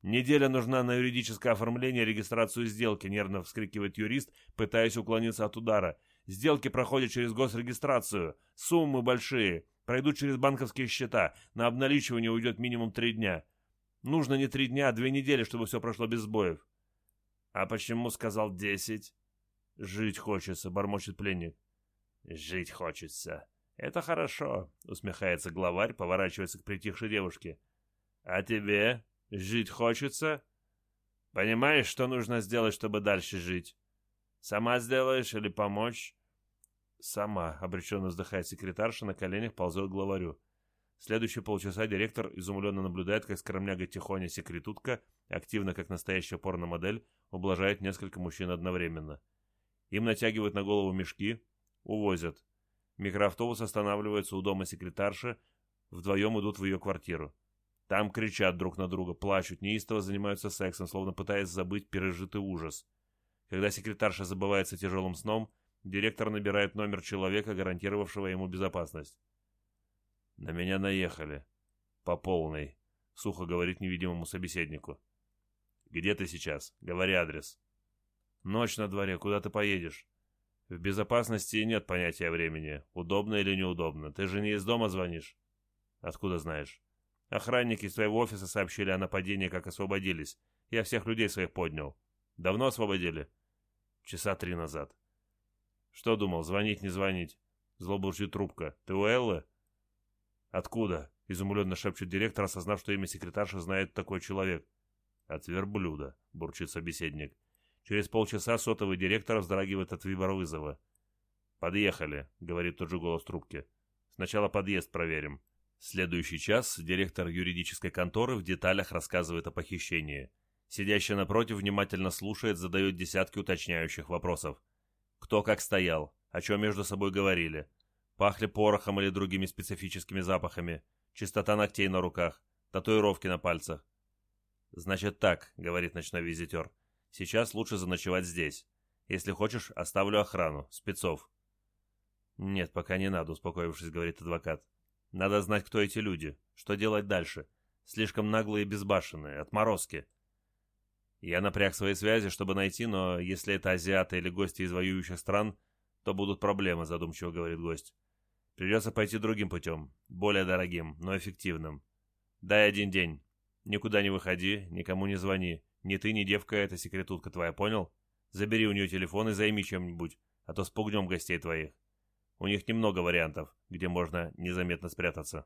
«Неделя нужна на юридическое оформление регистрацию сделки», — нервно вскрикивает юрист, пытаясь уклониться от удара. «Сделки проходят через госрегистрацию. Суммы большие. Пройдут через банковские счета. На обналичивание уйдет минимум три дня. Нужно не три дня, а две недели, чтобы все прошло без сбоев». «А почему сказал десять?» «Жить хочется», — бормочет пленник. «Жить хочется. Это хорошо», — усмехается главарь, поворачивается к притихшей девушке. «А тебе?» Жить хочется? Понимаешь, что нужно сделать, чтобы дальше жить? Сама сделаешь или помочь? Сама, обреченно вздыхает секретарша, на коленях ползет к главарю. Следующие полчаса директор изумленно наблюдает, как скромняга Тихоня секретутка, активно как настоящая порно-модель, ублажает несколько мужчин одновременно. Им натягивают на голову мешки, увозят. Микроавтобус останавливается у дома секретарши, вдвоем идут в ее квартиру. Там кричат друг на друга, плачут, неистово занимаются сексом, словно пытаясь забыть пережитый ужас. Когда секретарша забывается тяжелым сном, директор набирает номер человека, гарантировавшего ему безопасность. «На меня наехали. По полной», — сухо говорит невидимому собеседнику. «Где ты сейчас? Говори адрес». «Ночь на дворе. Куда ты поедешь?» «В безопасности нет понятия времени. Удобно или неудобно. Ты же не из дома звонишь?» «Откуда знаешь?» Охранники из твоего офиса сообщили о нападении, как освободились. Я всех людей своих поднял. Давно освободили? Часа три назад. Что думал, звонить, не звонить? Зло бурчит трубка. Ты у Эллы? Откуда? Изумленно шепчет директор, осознав, что имя секретарша знает такой человек. От верблюда, бурчит собеседник. Через полчаса сотовый директор вздрагивает от вибровызова. «Подъехали», — говорит тот же голос трубки. «Сначала подъезд проверим». Следующий час директор юридической конторы в деталях рассказывает о похищении. Сидящий напротив внимательно слушает, задает десятки уточняющих вопросов. Кто как стоял, о чем между собой говорили, пахли порохом или другими специфическими запахами, чистота ногтей на руках, татуировки на пальцах. «Значит так», — говорит ночной визитер, — «сейчас лучше заночевать здесь. Если хочешь, оставлю охрану, спецов». «Нет, пока не надо», — успокоившись, говорит адвокат. Надо знать, кто эти люди, что делать дальше. Слишком наглые и безбашенные, отморозки. Я напряг свои связи, чтобы найти, но если это азиаты или гости из воюющих стран, то будут проблемы, задумчиво говорит гость. Придется пойти другим путем, более дорогим, но эффективным. Дай один день. Никуда не выходи, никому не звони. Ни ты, ни девка, это секретутка твоя, понял? Забери у нее телефон и займи чем-нибудь, а то спугнем гостей твоих. У них немного вариантов, где можно незаметно спрятаться.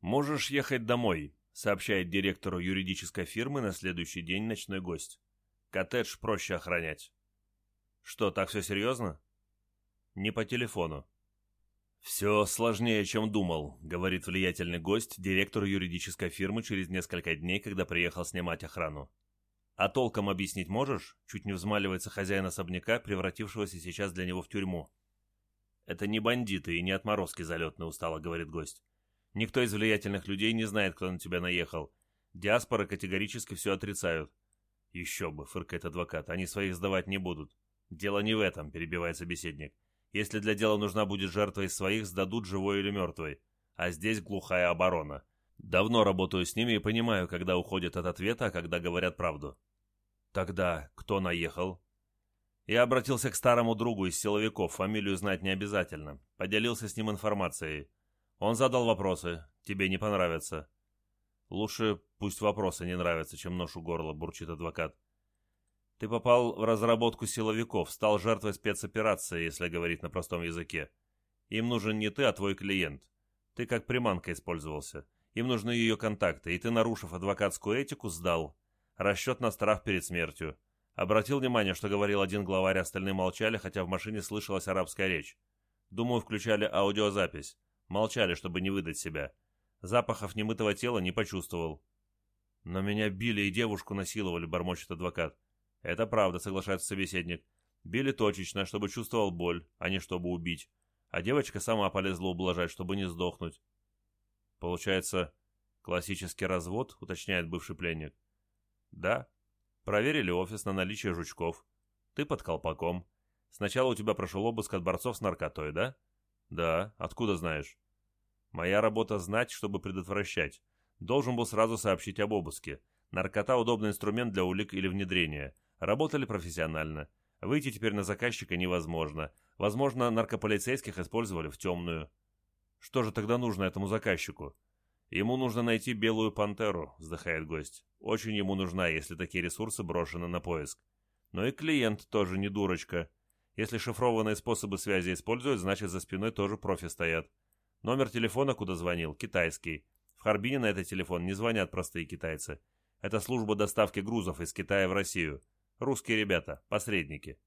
«Можешь ехать домой», — сообщает директору юридической фирмы на следующий день ночной гость. «Коттедж проще охранять». «Что, так все серьезно?» «Не по телефону». «Все сложнее, чем думал», — говорит влиятельный гость директору юридической фирмы через несколько дней, когда приехал снимать охрану. «А толком объяснить можешь?» — чуть не взмаливается хозяин особняка, превратившегося сейчас для него в тюрьму. «Это не бандиты и не отморозки залетные», — устало говорит гость. «Никто из влиятельных людей не знает, кто на тебя наехал. Диаспоры категорически все отрицают». «Еще бы», — фыркает адвокат, — «они своих сдавать не будут». «Дело не в этом», — перебивает собеседник. «Если для дела нужна будет жертва из своих, сдадут живой или мертвой. А здесь глухая оборона. Давно работаю с ними и понимаю, когда уходят от ответа, а когда говорят правду». «Тогда кто наехал?» Я обратился к старому другу из силовиков, фамилию знать не обязательно. Поделился с ним информацией. Он задал вопросы. Тебе не понравится. Лучше пусть вопросы не нравятся, чем нож у горла, бурчит адвокат. Ты попал в разработку силовиков, стал жертвой спецоперации, если говорить на простом языке. Им нужен не ты, а твой клиент. Ты как приманка использовался. Им нужны ее контакты, и ты, нарушив адвокатскую этику, сдал. Расчет на страх перед смертью. Обратил внимание, что говорил один главарь, остальные молчали, хотя в машине слышалась арабская речь. Думаю, включали аудиозапись. Молчали, чтобы не выдать себя. Запахов немытого тела не почувствовал. «Но меня били и девушку насиловали», — бормочет адвокат. «Это правда», — соглашается собеседник. «Били точечно, чтобы чувствовал боль, а не чтобы убить. А девочка сама полезла ублажать, чтобы не сдохнуть». «Получается, классический развод?» — уточняет бывший пленник. «Да», Проверили офис на наличие жучков. Ты под колпаком. Сначала у тебя прошел обыск от борцов с наркотой, да? Да. Откуда знаешь? Моя работа знать, чтобы предотвращать. Должен был сразу сообщить об обыске. Наркота – удобный инструмент для улик или внедрения. Работали профессионально. Выйти теперь на заказчика невозможно. Возможно, наркополицейских использовали в темную. Что же тогда нужно этому заказчику? Ему нужно найти белую пантеру, вздыхает гость. Очень ему нужна, если такие ресурсы брошены на поиск. Но и клиент тоже не дурочка. Если шифрованные способы связи используют, значит за спиной тоже профи стоят. Номер телефона, куда звонил, китайский. В Харбине на этот телефон не звонят простые китайцы. Это служба доставки грузов из Китая в Россию. Русские ребята, посредники.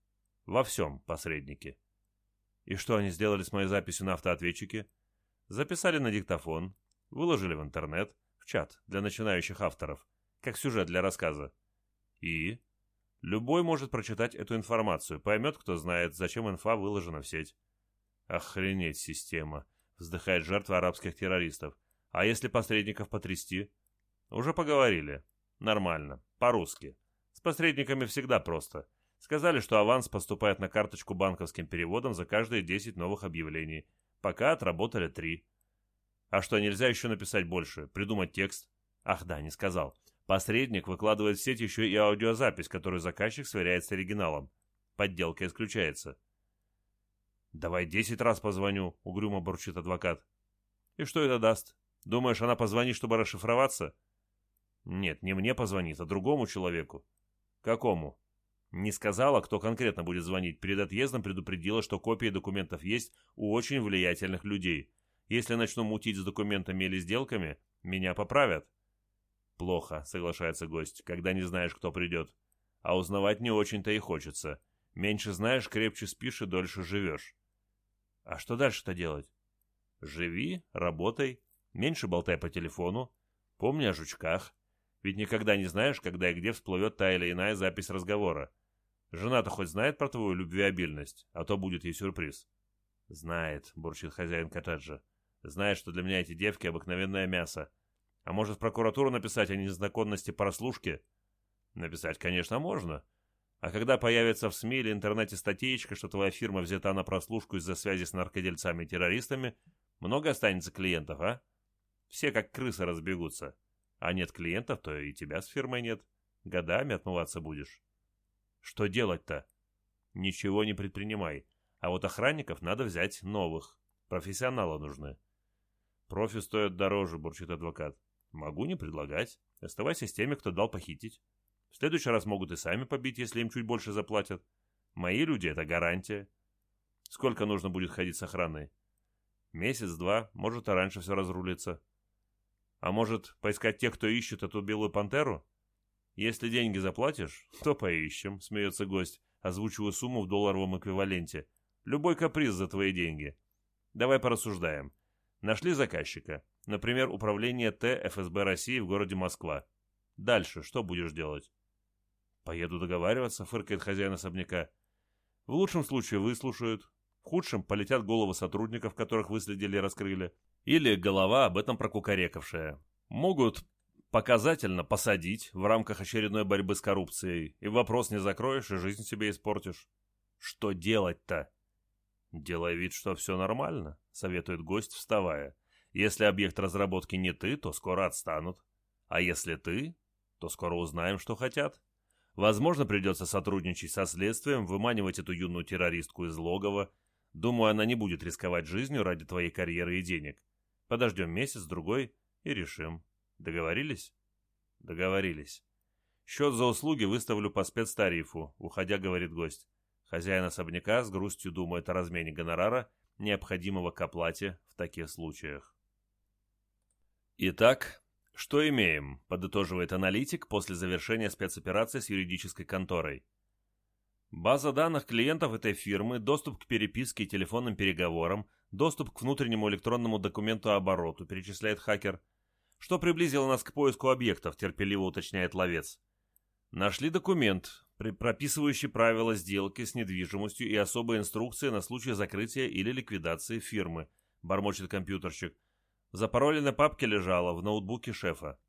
Во всем посредники. И что они сделали с моей записью на автоответчике? Записали на диктофон, выложили в интернет, в чат для начинающих авторов, как сюжет для рассказа. И? Любой может прочитать эту информацию, поймет, кто знает, зачем инфа выложена в сеть. Охренеть система, вздыхает жертва арабских террористов. А если посредников потрясти? Уже поговорили. Нормально. По-русски. С посредниками всегда просто. Сказали, что аванс поступает на карточку банковским переводом за каждые 10 новых объявлений. Пока отработали 3. А что, нельзя еще написать больше? Придумать текст? Ах да, не сказал. Посредник выкладывает в сеть еще и аудиозапись, которую заказчик сверяет с оригиналом. Подделка исключается. «Давай десять раз позвоню», — угрюмо бурчит адвокат. «И что это даст? Думаешь, она позвонит, чтобы расшифроваться?» «Нет, не мне позвонит, а другому человеку». «Какому?» Не сказала, кто конкретно будет звонить. Перед отъездом предупредила, что копии документов есть у очень влиятельных людей. Если начну мутить с документами или сделками, меня поправят. Плохо, соглашается гость, когда не знаешь, кто придет. А узнавать не очень-то и хочется. Меньше знаешь, крепче спишь и дольше живешь. А что дальше-то делать? Живи, работай, меньше болтай по телефону, помни о жучках. Ведь никогда не знаешь, когда и где всплывет та или иная запись разговора. Жена-то хоть знает про твою любвеобильность, а то будет ей сюрприз. Знает, бурчит хозяин коттеджа. Знает, что для меня эти девки обыкновенное мясо. А может в прокуратуру написать о незаконности прослушки? Написать, конечно, можно. А когда появится в СМИ или интернете статейка, что твоя фирма взята на прослушку из-за связи с наркодельцами и террористами, много останется клиентов, а? Все как крысы разбегутся. А нет клиентов, то и тебя с фирмой нет. Годами отмываться будешь. Что делать-то? Ничего не предпринимай. А вот охранников надо взять новых. Профессионалы нужны. Профи стоят дороже, бурчит адвокат. Могу не предлагать. Оставайся с теми, кто дал похитить. В следующий раз могут и сами побить, если им чуть больше заплатят. Мои люди — это гарантия. Сколько нужно будет ходить с охраной? Месяц-два, может, и раньше все разрулится. А может, поискать тех, кто ищет эту белую пантеру? Если деньги заплатишь, то поищем, смеется гость, озвучивая сумму в долларовом эквиваленте. Любой каприз за твои деньги. Давай порассуждаем. Нашли заказчика. Например, управление Т ФСБ России в городе Москва. Дальше что будешь делать? «Поеду договариваться», — фыркает хозяин особняка. «В лучшем случае выслушают, в худшем полетят головы сотрудников, которых выследили и раскрыли, или голова об этом прокукарекавшая. Могут показательно посадить в рамках очередной борьбы с коррупцией, и вопрос не закроешь, и жизнь себе испортишь. Что делать-то?» «Делай вид, что все нормально», — советует гость, вставая. «Если объект разработки не ты, то скоро отстанут. А если ты, то скоро узнаем, что хотят». Возможно, придется сотрудничать со следствием, выманивать эту юную террористку из логова. Думаю, она не будет рисковать жизнью ради твоей карьеры и денег. Подождем месяц-другой и решим. Договорились? Договорились. Счет за услуги выставлю по спецтарифу, уходя, говорит гость. Хозяин особняка с грустью думает о размене гонорара, необходимого к оплате в таких случаях. Итак, что имеем, подытоживает аналитик после завершения спецоперации с юридической конторой. База данных клиентов этой фирмы, доступ к переписке и телефонным переговорам, доступ к внутреннему электронному документу обороту, перечисляет хакер. Что приблизило нас к поиску объектов, терпеливо уточняет ловец. Нашли документ, прописывающий правила сделки с недвижимостью и особые инструкции на случай закрытия или ликвидации фирмы, бормочет компьютерщик. Запаролена папке лежала в ноутбуке шефа.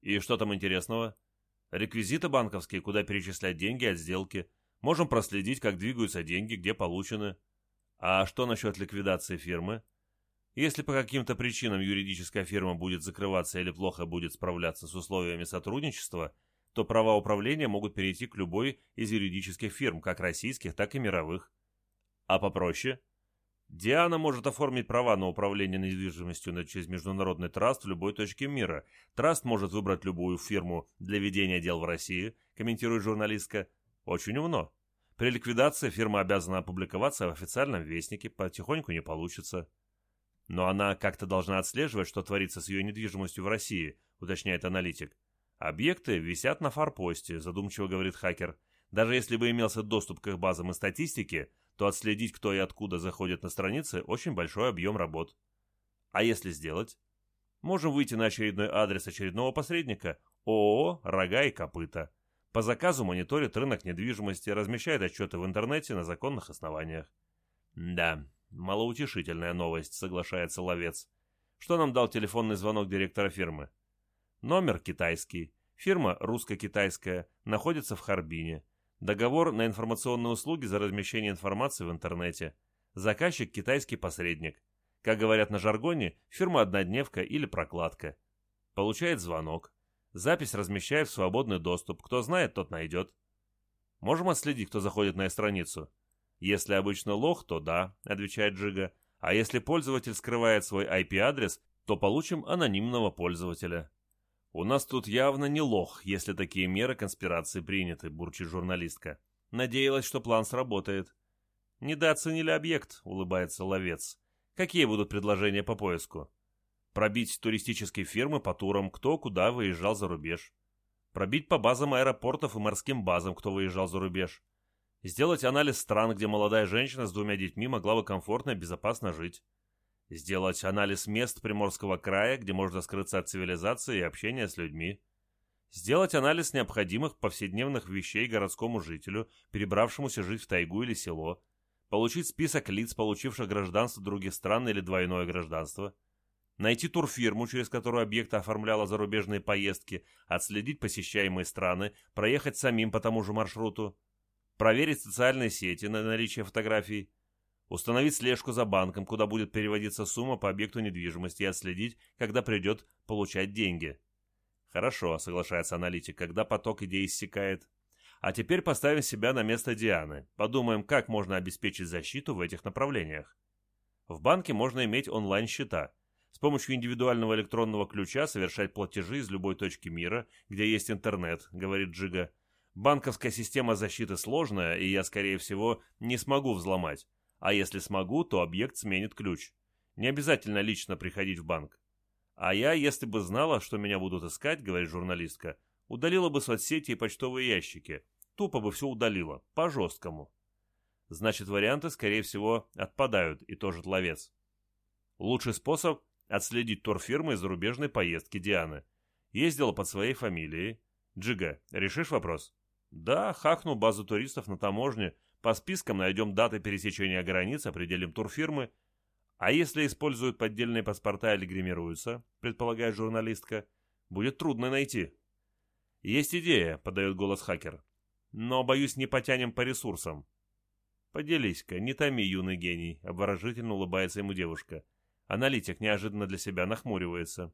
И что там интересного? Реквизиты банковские, куда перечислять деньги от сделки. Можем проследить, как двигаются деньги, где получены. А что насчет ликвидации фирмы? Если по каким-то причинам юридическая фирма будет закрываться или плохо будет справляться с условиями сотрудничества, то права управления могут перейти к любой из юридических фирм, как российских, так и мировых. А попроще? Диана может оформить права на управление недвижимостью через международный траст в любой точке мира. Траст может выбрать любую фирму для ведения дел в России, комментирует журналистка. Очень умно. При ликвидации фирма обязана опубликоваться в официальном вестнике, потихоньку не получится. Но она как-то должна отслеживать, что творится с ее недвижимостью в России, уточняет аналитик. Объекты висят на форпосте, задумчиво говорит хакер. Даже если бы имелся доступ к их базам и статистике, то отследить, кто и откуда заходит на страницы, очень большой объем работ. А если сделать? Можем выйти на очередной адрес очередного посредника ООО «Рога и копыта». По заказу мониторит рынок недвижимости, размещает отчеты в интернете на законных основаниях. Да, малоутешительная новость, соглашается ловец. Что нам дал телефонный звонок директора фирмы? Номер китайский. Фирма русско-китайская, находится в Харбине. Договор на информационные услуги за размещение информации в интернете. Заказчик – китайский посредник. Как говорят на жаргоне, фирма-однодневка или прокладка. Получает звонок. Запись размещает в свободный доступ. Кто знает, тот найдет. Можем отследить, кто заходит на страницу. Если обычно лох, то да, отвечает Джига. А если пользователь скрывает свой IP-адрес, то получим анонимного пользователя. «У нас тут явно не лох, если такие меры конспирации приняты», — бурчит журналистка. Надеялась, что план сработает. «Недооценили объект», — улыбается ловец. «Какие будут предложения по поиску?» «Пробить туристические фирмы по турам, кто куда выезжал за рубеж. Пробить по базам аэропортов и морским базам, кто выезжал за рубеж. Сделать анализ стран, где молодая женщина с двумя детьми могла бы комфортно и безопасно жить сделать анализ мест Приморского края, где можно скрыться от цивилизации и общения с людьми, сделать анализ необходимых повседневных вещей городскому жителю, перебравшемуся жить в тайгу или село, получить список лиц, получивших гражданство других стран или двойное гражданство, найти турфирму, через которую объект оформляла зарубежные поездки, отследить посещаемые страны, проехать самим по тому же маршруту, проверить социальные сети на наличие фотографий, установить слежку за банком, куда будет переводиться сумма по объекту недвижимости и отследить, когда придет получать деньги. Хорошо, соглашается аналитик, когда поток идей иссякает. А теперь поставим себя на место Дианы. Подумаем, как можно обеспечить защиту в этих направлениях. В банке можно иметь онлайн-счета. С помощью индивидуального электронного ключа совершать платежи из любой точки мира, где есть интернет, говорит Джига. Банковская система защиты сложная, и я, скорее всего, не смогу взломать. А если смогу, то объект сменит ключ. Не обязательно лично приходить в банк. А я, если бы знала, что меня будут искать, говорит журналистка, удалила бы соцсети и почтовые ящики. Тупо бы все удалила, по-жесткому. Значит, варианты, скорее всего, отпадают, и тоже ловец. Лучший способ – отследить турфирмы из зарубежной поездки Дианы. Ездила под своей фамилией. Джига, решишь вопрос? Да, хакну базу туристов на таможне – по спискам найдем даты пересечения границ, определим турфирмы. А если используют поддельные паспорта или гримируются, предполагает журналистка, будет трудно найти. Есть идея, подает голос хакер. Но, боюсь, не потянем по ресурсам. Поделись-ка, не томи, юный гений, обворожительно улыбается ему девушка. Аналитик неожиданно для себя нахмуривается.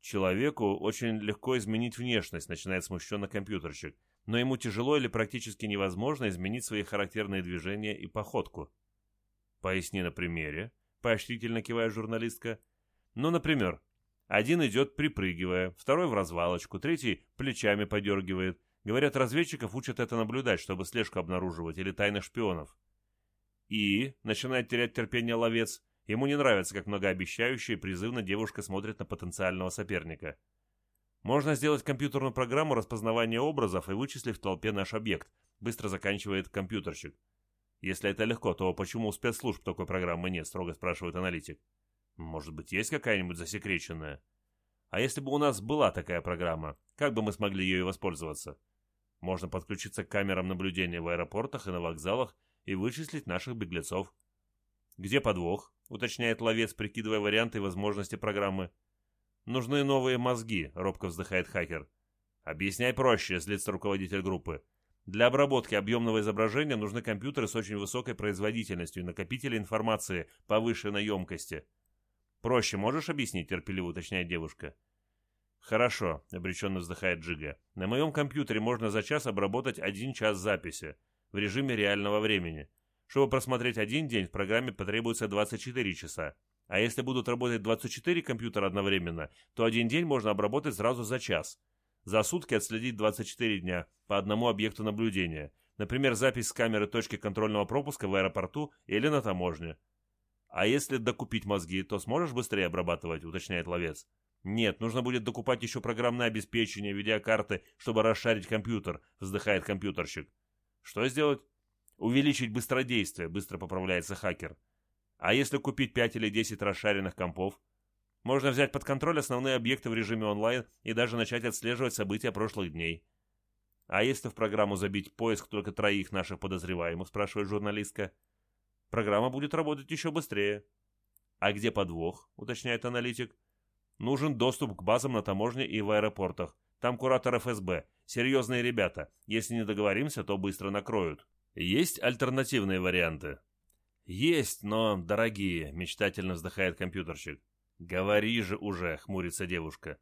Человеку очень легко изменить внешность, начинает смущенно компьютерщик но ему тяжело или практически невозможно изменить свои характерные движения и походку. Поясни на примере, поощрительно кивая журналистка. Ну, например, один идет припрыгивая, второй в развалочку, третий плечами подергивает. Говорят, разведчиков учат это наблюдать, чтобы слежку обнаруживать или тайных шпионов. И, начинает терять терпение ловец, ему не нравится, как многообещающая призывно девушка смотрит на потенциального соперника. Можно сделать компьютерную программу распознавания образов и вычислить в толпе наш объект, быстро заканчивает компьютерщик. Если это легко, то почему у спецслужб такой программы нет, строго спрашивает аналитик. Может быть, есть какая-нибудь засекреченная? А если бы у нас была такая программа, как бы мы смогли ею воспользоваться? Можно подключиться к камерам наблюдения в аэропортах и на вокзалах и вычислить наших беглецов. Где подвох? уточняет ловец, прикидывая варианты и возможности программы. «Нужны новые мозги», — робко вздыхает хакер. «Объясняй проще», — злится руководитель группы. «Для обработки объемного изображения нужны компьютеры с очень высокой производительностью и накопители информации повышенной емкости. «Проще можешь объяснить?» – терпеливо уточняет девушка. «Хорошо», — обреченно вздыхает Джига. «На моем компьютере можно за час обработать один час записи в режиме реального времени. Чтобы просмотреть один день, в программе потребуется 24 часа. А если будут работать 24 компьютера одновременно, то один день можно обработать сразу за час. За сутки отследить 24 дня по одному объекту наблюдения. Например, запись с камеры точки контрольного пропуска в аэропорту или на таможне. А если докупить мозги, то сможешь быстрее обрабатывать, уточняет ловец. «Нет, нужно будет докупать еще программное обеспечение, видеокарты, чтобы расшарить компьютер», — вздыхает компьютерщик. «Что сделать?» «Увеличить быстродействие», — быстро поправляется хакер. «А если купить 5 или 10 расшаренных компов?» «Можно взять под контроль основные объекты в режиме онлайн и даже начать отслеживать события прошлых дней». «А если в программу забить поиск только троих наших подозреваемых?» — спрашивает журналистка. «Программа будет работать еще быстрее». «А где подвох?» — уточняет аналитик. Нужен доступ к базам на таможне и в аэропортах. Там куратор ФСБ. Серьезные ребята. Если не договоримся, то быстро накроют. Есть альтернативные варианты? Есть, но дорогие, мечтательно вздыхает компьютерщик. Говори же уже, хмурится девушка.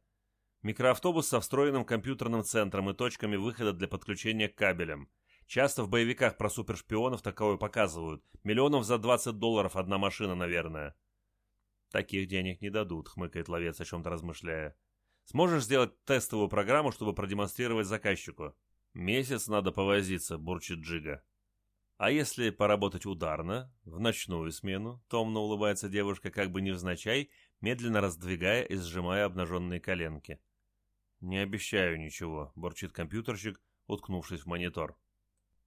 Микроавтобус со встроенным компьютерным центром и точками выхода для подключения к кабелям. Часто в боевиках про супершпионов таковое показывают. Миллионов за 20 долларов одна машина, наверное. «Таких денег не дадут», — хмыкает ловец, о чем-то размышляя. «Сможешь сделать тестовую программу, чтобы продемонстрировать заказчику?» «Месяц надо повозиться», — бурчит Джига. «А если поработать ударно, в ночную смену?» — томно улыбается девушка, как бы невзначай, медленно раздвигая и сжимая обнаженные коленки. «Не обещаю ничего», — бурчит компьютерщик, уткнувшись в монитор.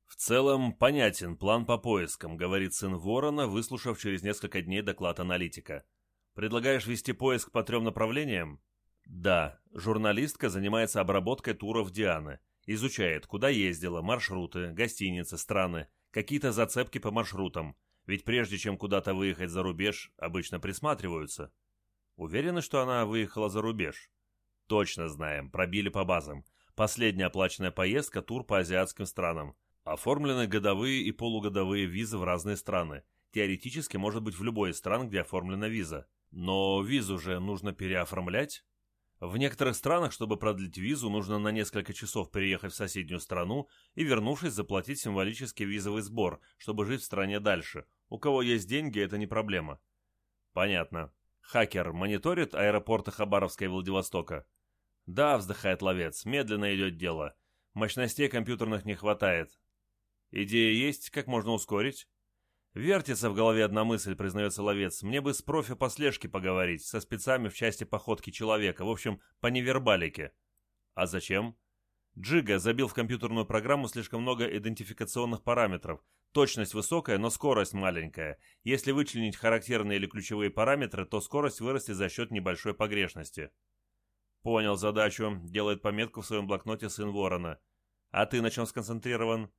«В целом понятен план по поискам», — говорит сын Ворона, выслушав через несколько дней доклад аналитика. Предлагаешь вести поиск по трем направлениям? Да, журналистка занимается обработкой туров Дианы. Изучает, куда ездила, маршруты, гостиницы, страны, какие-то зацепки по маршрутам. Ведь прежде чем куда-то выехать за рубеж, обычно присматриваются. Уверены, что она выехала за рубеж? Точно знаем, пробили по базам. Последняя оплаченная поездка – тур по азиатским странам. Оформлены годовые и полугодовые визы в разные страны. Теоретически может быть в любой из стран, где оформлена виза. Но визу же нужно переоформлять. В некоторых странах, чтобы продлить визу, нужно на несколько часов переехать в соседнюю страну и, вернувшись, заплатить символический визовый сбор, чтобы жить в стране дальше. У кого есть деньги, это не проблема. Понятно. Хакер мониторит аэропорты Хабаровска и Владивостока? Да, вздыхает ловец, медленно идет дело. Мощностей компьютерных не хватает. Идея есть, как можно ускорить? Вертится в голове одна мысль, признается ловец. Мне бы с профи по слежке поговорить, со спецами в части походки человека, в общем, по невербалике. А зачем? Джига забил в компьютерную программу слишком много идентификационных параметров. Точность высокая, но скорость маленькая. Если вычленить характерные или ключевые параметры, то скорость вырастет за счет небольшой погрешности. Понял задачу, делает пометку в своем блокноте сын ворона. А ты на чем сконцентрирован?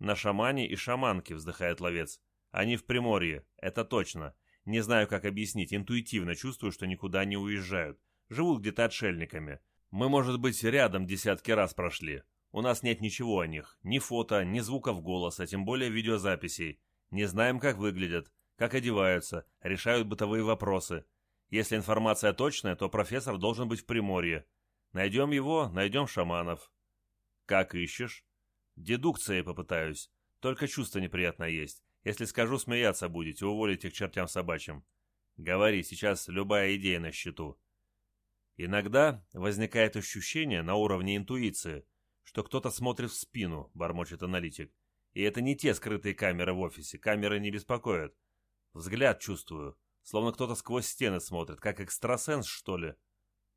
На шамане и шаманке, вздыхает ловец. Они в Приморье, это точно. Не знаю, как объяснить, интуитивно чувствую, что никуда не уезжают. Живут где-то отшельниками. Мы, может быть, рядом десятки раз прошли. У нас нет ничего о них. Ни фото, ни звуков голоса, тем более видеозаписей. Не знаем, как выглядят, как одеваются, решают бытовые вопросы. Если информация точная, то профессор должен быть в Приморье. Найдем его, найдем шаманов. Как ищешь? Дедукцией попытаюсь. Только чувство неприятное есть. Если скажу, смеяться будете, уволите к чертям собачьим. Говори, сейчас любая идея на счету. Иногда возникает ощущение на уровне интуиции, что кто-то смотрит в спину, бормочет аналитик. И это не те скрытые камеры в офисе, камеры не беспокоят. Взгляд чувствую, словно кто-то сквозь стены смотрит, как экстрасенс, что ли.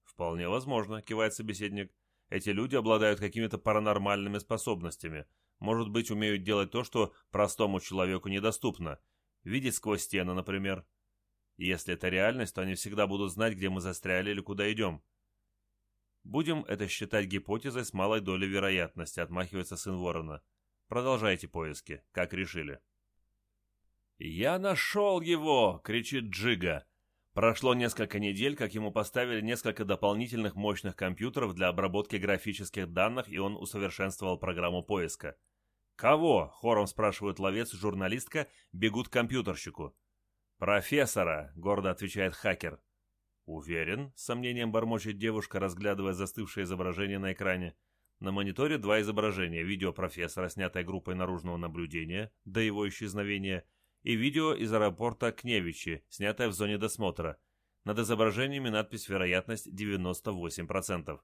Вполне возможно, кивает собеседник. Эти люди обладают какими-то паранормальными способностями, может быть, умеют делать то, что простому человеку недоступно. Видеть сквозь стены, например. Если это реальность, то они всегда будут знать, где мы застряли или куда идем. Будем это считать гипотезой с малой долей вероятности, отмахивается сын ворона. Продолжайте поиски, как решили. «Я нашел его!» — кричит Джига. Прошло несколько недель, как ему поставили несколько дополнительных мощных компьютеров для обработки графических данных, и он усовершенствовал программу поиска. «Кого?» — хором спрашивают ловец и журналистка, бегут к компьютерщику. «Профессора», — гордо отвечает хакер. Уверен, с сомнением бормочет девушка, разглядывая застывшее изображение на экране. На мониторе два изображения. Видео профессора, снятое группой наружного наблюдения до его исчезновения, и видео из аэропорта Кневичи, снятое в зоне досмотра. Над изображениями надпись «Вероятность 98%».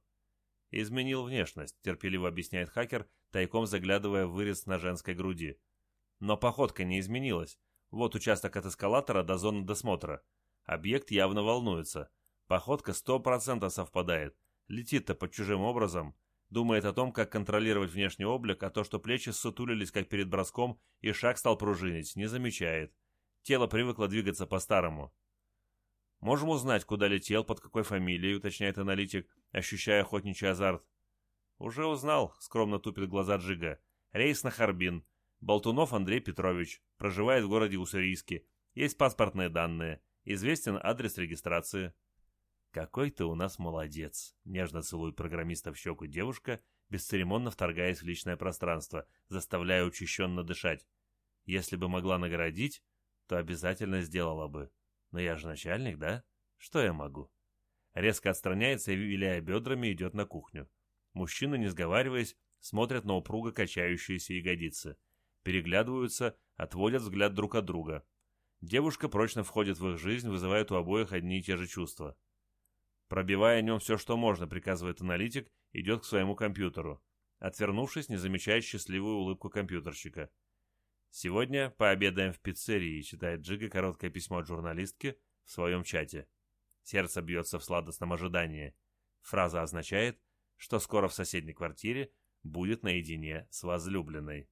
«Изменил внешность», — терпеливо объясняет хакер, тайком заглядывая в вырез на женской груди. Но походка не изменилась. Вот участок от эскалатора до зоны досмотра. Объект явно волнуется. Походка сто процентов совпадает. Летит-то под чужим образом. Думает о том, как контролировать внешний облик, а то, что плечи ссутулились, как перед броском, и шаг стал пружинить, не замечает. Тело привыкло двигаться по-старому. «Можем узнать, куда летел, под какой фамилией», — уточняет аналитик, ощущая охотничий азарт. «Уже узнал», — скромно тупит глаза Джига. «Рейс на Харбин. Болтунов Андрей Петрович. Проживает в городе Уссурийске. Есть паспортные данные. Известен адрес регистрации». «Какой ты у нас молодец!» — нежно целует программиста в щеку девушка, бесцеремонно вторгаясь в личное пространство, заставляя учащенно дышать. «Если бы могла наградить, то обязательно сделала бы. Но я же начальник, да? Что я могу?» Резко отстраняется и, виляя бедрами, идет на кухню. Мужчины, не сговариваясь, смотрят на упруго качающиеся ягодицы. Переглядываются, отводят взгляд друг от друга. Девушка прочно входит в их жизнь, вызывает у обоих одни и те же чувства. Пробивая о нем все, что можно, приказывает аналитик, идет к своему компьютеру. Отвернувшись, не замечает счастливую улыбку компьютерщика. «Сегодня пообедаем в пиццерии», — читает Джига короткое письмо от журналистки в своем чате. Сердце бьется в сладостном ожидании. Фраза означает, что скоро в соседней квартире будет наедине с возлюбленной.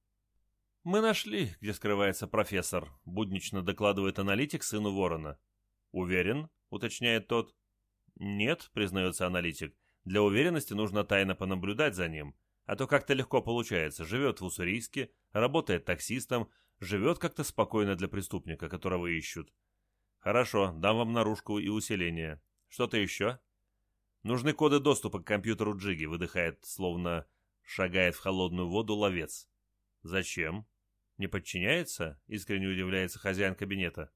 «Мы нашли, где скрывается профессор», — буднично докладывает аналитик сыну Ворона. «Уверен?» — уточняет тот. «Нет», — признается аналитик, — «для уверенности нужно тайно понаблюдать за ним, а то как-то легко получается, живет в Уссурийске, работает таксистом, живет как-то спокойно для преступника, которого ищут». «Хорошо, дам вам наружку и усиление. Что-то еще?» «Нужны коды доступа к компьютеру Джиги», — выдыхает, словно шагает в холодную воду ловец. «Зачем?» «Не подчиняется?» — искренне удивляется хозяин кабинета.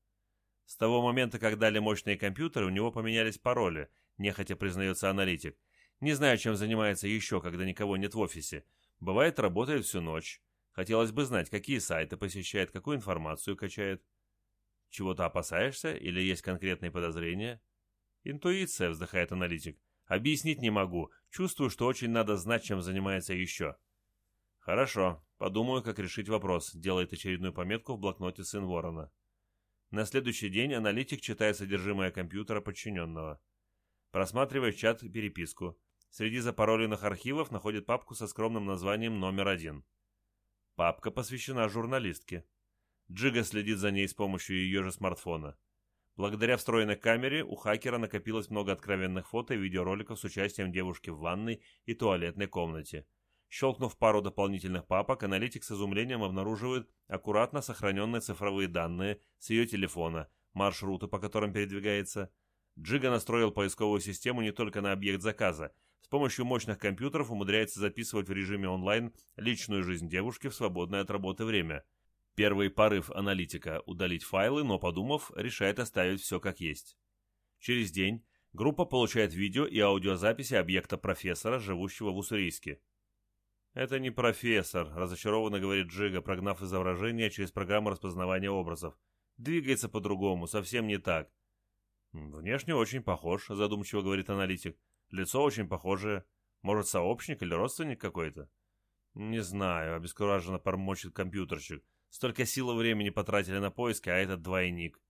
С того момента, как дали мощные компьютеры, у него поменялись пароли, нехотя признается аналитик. Не знаю, чем занимается еще, когда никого нет в офисе. Бывает, работает всю ночь. Хотелось бы знать, какие сайты посещает, какую информацию качает. Чего-то опасаешься или есть конкретные подозрения? Интуиция, вздыхает аналитик. Объяснить не могу. Чувствую, что очень надо знать, чем занимается еще. Хорошо. Подумаю, как решить вопрос. Делает очередную пометку в блокноте сын Ворона. На следующий день аналитик читает содержимое компьютера подчиненного. Просматривает чат и переписку. Среди запароленных архивов находит папку со скромным названием «Номер один». Папка посвящена журналистке. Джига следит за ней с помощью ее же смартфона. Благодаря встроенной камере у хакера накопилось много откровенных фото и видеороликов с участием девушки в ванной и туалетной комнате – Щелкнув пару дополнительных папок, аналитик с изумлением обнаруживает аккуратно сохраненные цифровые данные с ее телефона, маршруты, по которым передвигается. Джига настроил поисковую систему не только на объект заказа. С помощью мощных компьютеров умудряется записывать в режиме онлайн личную жизнь девушки в свободное от работы время. Первый порыв аналитика – удалить файлы, но, подумав, решает оставить все как есть. Через день группа получает видео и аудиозаписи объекта профессора, живущего в Уссурийске. «Это не профессор», — разочарованно говорит Джига, прогнав изображение через программу распознавания образов. «Двигается по-другому, совсем не так». «Внешне очень похож», — задумчиво говорит аналитик. «Лицо очень похожее. Может, сообщник или родственник какой-то?» «Не знаю», — обескураженно промочит компьютерщик. «Столько сил и времени потратили на поиски, а этот двойник».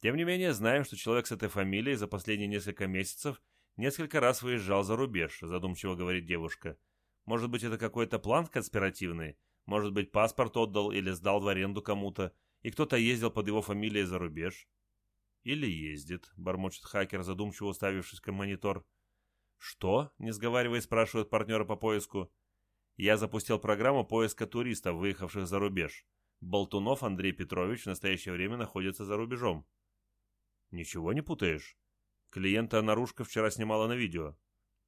Тем не менее, знаем, что человек с этой фамилией за последние несколько месяцев несколько раз выезжал за рубеж, задумчиво говорит девушка. Может быть, это какой-то план конспиративный? Может быть, паспорт отдал или сдал в аренду кому-то, и кто-то ездил под его фамилией за рубеж? Или ездит, бормочет хакер, задумчиво уставившись в монитор. Что? Не сговариваясь, спрашивает партнера по поиску. Я запустил программу поиска туристов, выехавших за рубеж. Болтунов Андрей Петрович в настоящее время находится за рубежом. Ничего не путаешь? Клиента наружка вчера снимала на видео.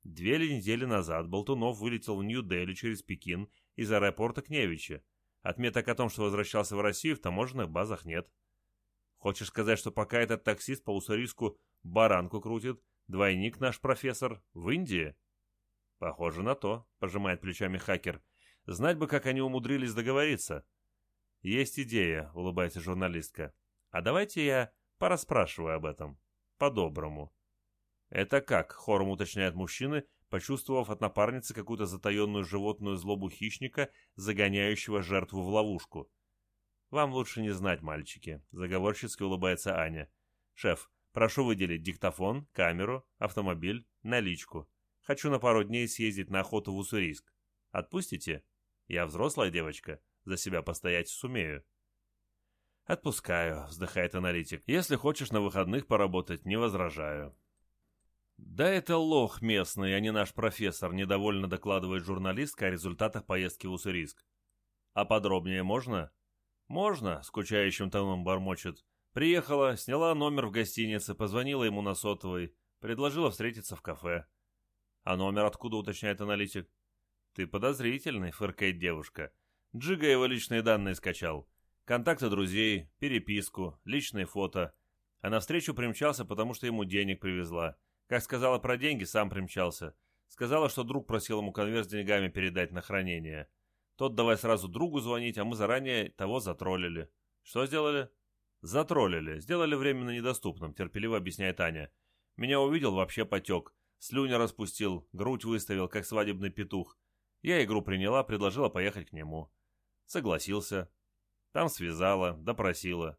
Две недели назад Болтунов вылетел в Нью-Дели через Пекин из аэропорта Кневича. Отметок о том, что возвращался в Россию, в таможенных базах нет. Хочешь сказать, что пока этот таксист по Уссурийску баранку крутит, двойник наш профессор в Индии. Похоже на то, пожимает плечами хакер. Знать бы, как они умудрились договориться. Есть идея, улыбается журналистка. А давайте я пораспрашиваю об этом. По-доброму. Это как, хором уточняют мужчины, почувствовав от напарницы какую-то затаенную животную злобу хищника, загоняющего жертву в ловушку. «Вам лучше не знать, мальчики», — заговорщицки улыбается Аня. «Шеф, прошу выделить диктофон, камеру, автомобиль, наличку. Хочу на пару дней съездить на охоту в Уссурийск. Отпустите? Я взрослая девочка, за себя постоять сумею». «Отпускаю», — вздыхает аналитик. «Если хочешь на выходных поработать, не возражаю». «Да это лох местный, а не наш профессор», — недовольно докладывает журналистка о результатах поездки в Уссурийск. «А подробнее можно?» «Можно», — скучающим тоном бормочет. «Приехала, сняла номер в гостинице, позвонила ему на сотовый, предложила встретиться в кафе». «А номер откуда?» — уточняет аналитик. «Ты подозрительный», — фыркает девушка. Джига его личные данные скачал. Контакты друзей, переписку, личные фото. А на встречу примчался, потому что ему денег привезла. Как сказала про деньги, сам примчался. Сказала, что друг просил ему конверт с деньгами передать на хранение. Тот давай сразу другу звонить, а мы заранее того затроллили. Что сделали? Затроллили. Сделали временно недоступным, терпеливо объясняет Аня. Меня увидел, вообще потек. Слюня распустил, грудь выставил, как свадебный петух. Я игру приняла, предложила поехать к нему. Согласился. Там связала, допросила.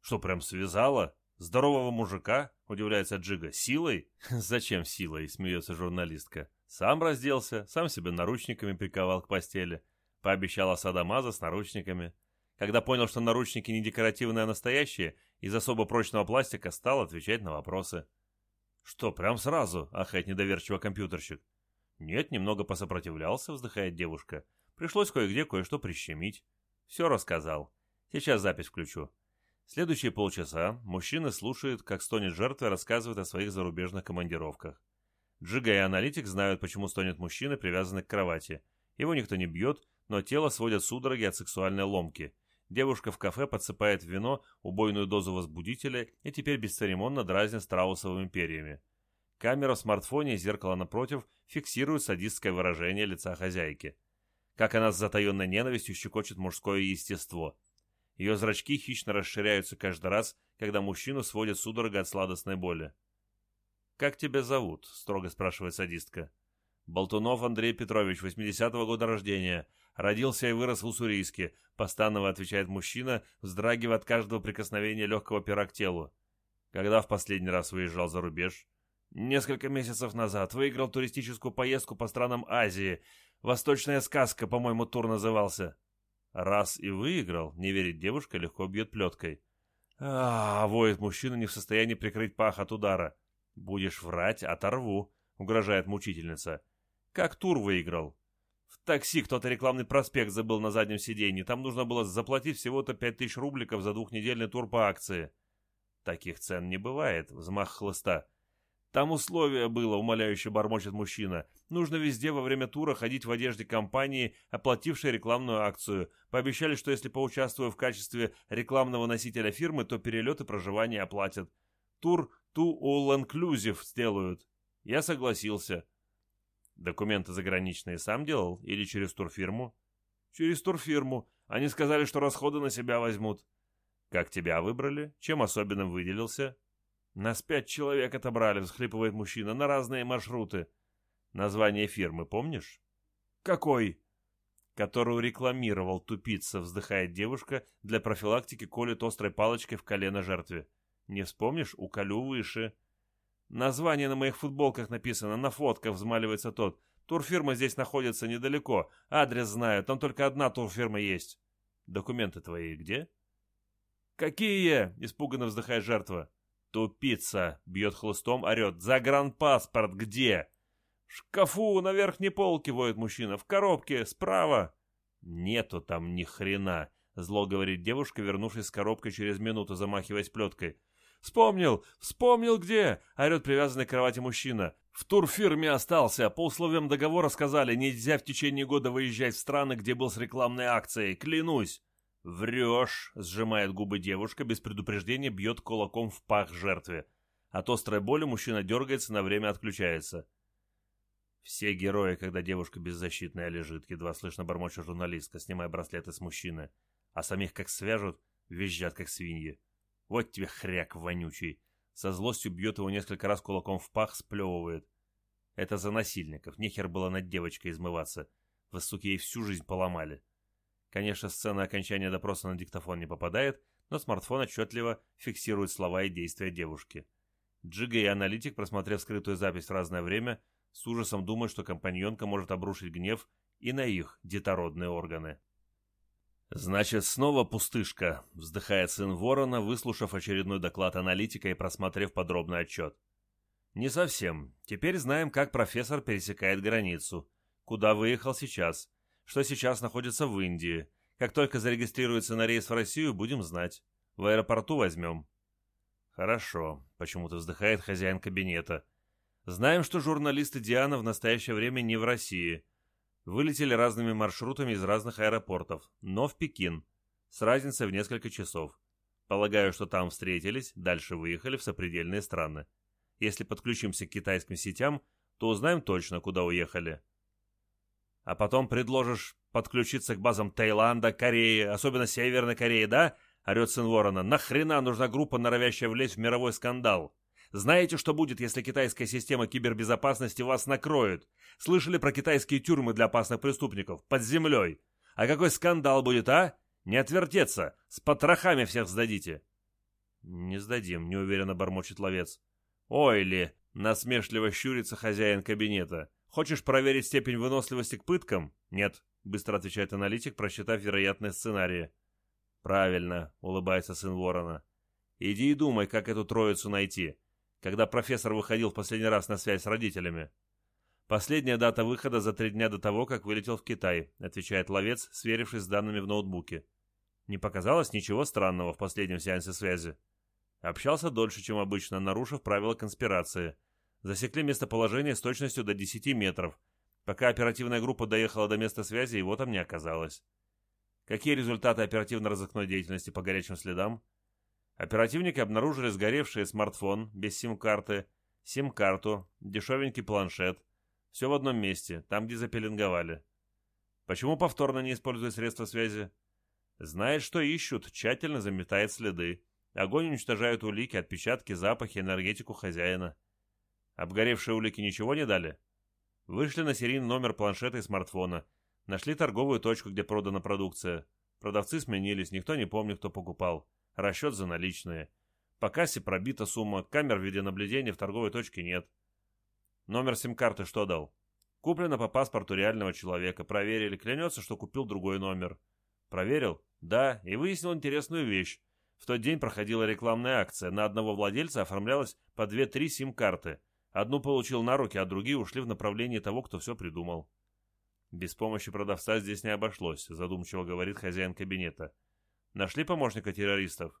Что, прям связала? Здорового мужика? Удивляется Джига. Силой? Зачем силой? Смеется журналистка. Сам разделся, сам себя наручниками приковал к постели. Пообещала Садамаза с наручниками. Когда понял, что наручники не декоративные, а настоящие, из особо прочного пластика стал отвечать на вопросы. «Что, прям сразу?» — ахает недоверчиво компьютерщик. «Нет, немного посопротивлялся», — вздыхает девушка. «Пришлось кое-где кое-что прищемить. Все рассказал. Сейчас запись включу». Следующие полчаса мужчины слушают, как стонет жертва и рассказывает о своих зарубежных командировках. Джига и аналитик знают, почему стонет мужчина, привязанный к кровати. Его никто не бьет, но тело сводят судороги от сексуальной ломки. Девушка в кафе подсыпает в вино убойную дозу возбудителя и теперь бесцеремонно дразнит страусовыми перьями. Камера в смартфоне и зеркало напротив фиксируют садистское выражение лица хозяйки. Как она с затаенной ненавистью щекочет мужское естество. Ее зрачки хищно расширяются каждый раз, когда мужчину сводит судорога от сладостной боли. «Как тебя зовут?» — строго спрашивает садистка. «Болтунов Андрей Петрович, 80-го года рождения. Родился и вырос в Уссурийске», — постаново отвечает мужчина, вздрагивая от каждого прикосновения легкого пера к телу. «Когда в последний раз выезжал за рубеж?» «Несколько месяцев назад. Выиграл туристическую поездку по странам Азии. Восточная сказка, по-моему, тур назывался». «Раз и выиграл», — не верит девушка, легко бьет плеткой. а, воет мужчина, не в состоянии прикрыть пах от удара. «Будешь врать, оторву», — угрожает мучительница. «Как тур выиграл?» В такси кто-то рекламный проспект забыл на заднем сиденье. Там нужно было заплатить всего-то пять тысяч рубликов за двухнедельный тур по акции. Таких цен не бывает, взмах хлыста. Там условие было, умоляюще бормочет мужчина. Нужно везде во время тура ходить в одежде компании, оплатившей рекламную акцию. Пообещали, что если поучаствую в качестве рекламного носителя фирмы, то перелет и проживание оплатят. Тур ту all inclusive сделают. Я согласился. Документы заграничные сам делал или через турфирму? Через турфирму. Они сказали, что расходы на себя возьмут. Как тебя выбрали? Чем особенным выделился? Нас пять человек отобрали, всхлипывает мужчина, на разные маршруты. Название фирмы помнишь? Какой? Которую рекламировал тупица, вздыхает девушка, для профилактики колет острой палочкой в колено жертве. Не вспомнишь? Уколю выше. Название на моих футболках написано, на фотках взмаливается тот. Турфирма здесь находится недалеко. Адрес знаю, там только одна турфирма есть. Документы твои где? Какие? Испуганно вздыхает жертва. Тупица, бьет хлыстом, орет. Загранпаспорт где? В шкафу на верхней полке воет мужчина. В коробке, справа. Нету там ни хрена. Зло говорит девушка, вернувшись с коробкой через минуту, замахиваясь плеткой. «Вспомнил! Вспомнил где!» — орет привязанный к кровати мужчина. «В турфирме остался. По условиям договора сказали, нельзя в течение года выезжать в страны, где был с рекламной акцией. Клянусь!» «Врешь!» — сжимает губы девушка, без предупреждения бьет кулаком в пах жертве. От острой боли мужчина дергается, на время отключается. Все герои, когда девушка беззащитная лежит, едва слышно бормочет журналистка, снимая браслеты с мужчины. А самих как свяжут, визжат как свиньи. Вот тебе хряк вонючий. Со злостью бьет его несколько раз кулаком в пах, сплевывает. Это за насильников. Нехер было над девочкой измываться. Вы, суки, ей всю жизнь поломали. Конечно, сцена окончания допроса на диктофон не попадает, но смартфон отчетливо фиксирует слова и действия девушки. Джига и аналитик, просмотрев скрытую запись в разное время, с ужасом думают, что компаньонка может обрушить гнев и на их детородные органы. «Значит, снова пустышка», — вздыхает сын Ворона, выслушав очередной доклад аналитика и просмотрев подробный отчет. «Не совсем. Теперь знаем, как профессор пересекает границу. Куда выехал сейчас. Что сейчас находится в Индии. Как только зарегистрируется на рейс в Россию, будем знать. В аэропорту возьмем». «Хорошо», — почему-то вздыхает хозяин кабинета. «Знаем, что журналисты Диана в настоящее время не в России» Вылетели разными маршрутами из разных аэропортов, но в Пекин, с разницей в несколько часов. Полагаю, что там встретились, дальше выехали в сопредельные страны. Если подключимся к китайским сетям, то узнаем точно, куда уехали. А потом предложишь подключиться к базам Таиланда, Кореи, особенно Северной Кореи, да? Орет сын Ворона. Нахрена нужна группа, норовящая влезть в мировой скандал? Знаете, что будет, если китайская система кибербезопасности вас накроет? Слышали про китайские тюрьмы для опасных преступников? Под землей. А какой скандал будет, а? Не отвертеться. С потрохами всех сдадите. Не сдадим, неуверенно бормочет ловец. Ой ли, насмешливо щурится хозяин кабинета. Хочешь проверить степень выносливости к пыткам? Нет, быстро отвечает аналитик, просчитав вероятные сценарии. Правильно, улыбается сын ворона. Иди и думай, как эту троицу найти когда профессор выходил в последний раз на связь с родителями. Последняя дата выхода за три дня до того, как вылетел в Китай, отвечает ловец, сверившись с данными в ноутбуке. Не показалось ничего странного в последнем сеансе связи. Общался дольше, чем обычно, нарушив правила конспирации. Засекли местоположение с точностью до 10 метров. Пока оперативная группа доехала до места связи, его там не оказалось. Какие результаты оперативно-розыскной деятельности по горячим следам? Оперативники обнаружили сгоревший смартфон без сим-карты, сим-карту, дешевенький планшет. Все в одном месте, там, где запеленговали. Почему повторно не используют средства связи? Знает, что ищут, тщательно заметает следы. Огонь уничтожает улики, отпечатки, запахи, энергетику хозяина. Обгоревшие улики ничего не дали? Вышли на серийный номер планшета и смартфона. Нашли торговую точку, где продана продукция. Продавцы сменились, никто не помнит, кто покупал. Расчет за наличные. По кассе пробита сумма, камер видеонаблюдения в торговой точке нет. Номер сим-карты что дал? Куплено по паспорту реального человека. Проверили, клянется, что купил другой номер. Проверил? Да, и выяснил интересную вещь. В тот день проходила рекламная акция. На одного владельца оформлялось по 2-3 сим-карты. Одну получил на руки, а другие ушли в направлении того, кто все придумал. Без помощи продавца здесь не обошлось, задумчиво говорит хозяин кабинета. Нашли помощника террористов?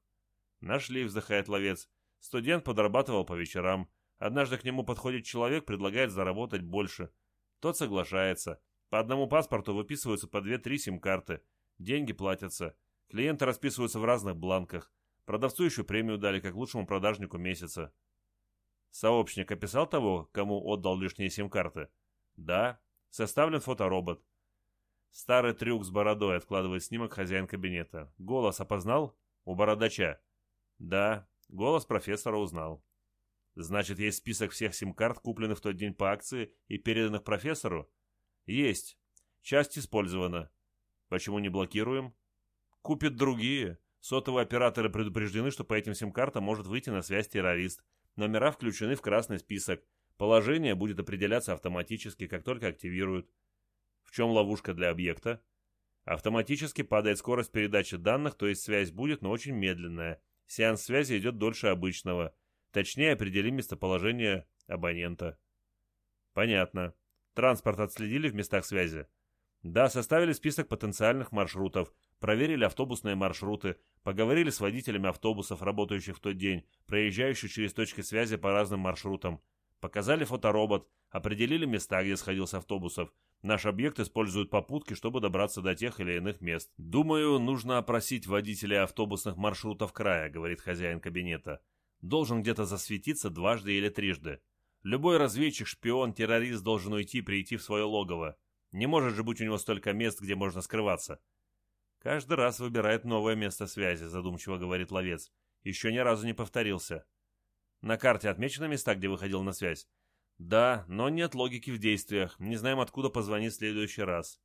Нашли, вздыхает ловец. Студент подрабатывал по вечерам. Однажды к нему подходит человек, предлагает заработать больше. Тот соглашается. По одному паспорту выписываются по 2-3 сим-карты. Деньги платятся. Клиенты расписываются в разных бланках. Продавцу еще премию дали, как лучшему продажнику месяца. Сообщник описал того, кому отдал лишние сим-карты? Да. Составлен фоторобот. Старый трюк с бородой, откладывает снимок хозяин кабинета. Голос опознал? У бородача. Да, голос профессора узнал. Значит, есть список всех сим-карт, купленных в тот день по акции и переданных профессору? Есть. Часть использована. Почему не блокируем? Купят другие. Сотовые операторы предупреждены, что по этим сим-картам может выйти на связь террорист. Номера включены в красный список. Положение будет определяться автоматически, как только активируют. В чем ловушка для объекта? Автоматически падает скорость передачи данных, то есть связь будет, но очень медленная. Сеанс связи идет дольше обычного. Точнее определим местоположение абонента. Понятно. Транспорт отследили в местах связи? Да, составили список потенциальных маршрутов, проверили автобусные маршруты, поговорили с водителями автобусов, работающих в тот день, проезжающих через точки связи по разным маршрутам. Показали фоторобот, определили места, где сходил с автобусов, Наш объект использует попутки, чтобы добраться до тех или иных мест. Думаю, нужно опросить водителей автобусных маршрутов края, говорит хозяин кабинета. должен где-то засветиться дважды или трижды. Любой разведчик, шпион, террорист должен уйти, прийти в свое логово. Не может же быть у него столько мест, где можно скрываться. Каждый раз выбирает новое место связи, задумчиво говорит ловец. Еще ни разу не повторился. На карте отмечены места, где выходил на связь? Да, но нет логики в действиях. Не знаем, откуда позвонить в следующий раз.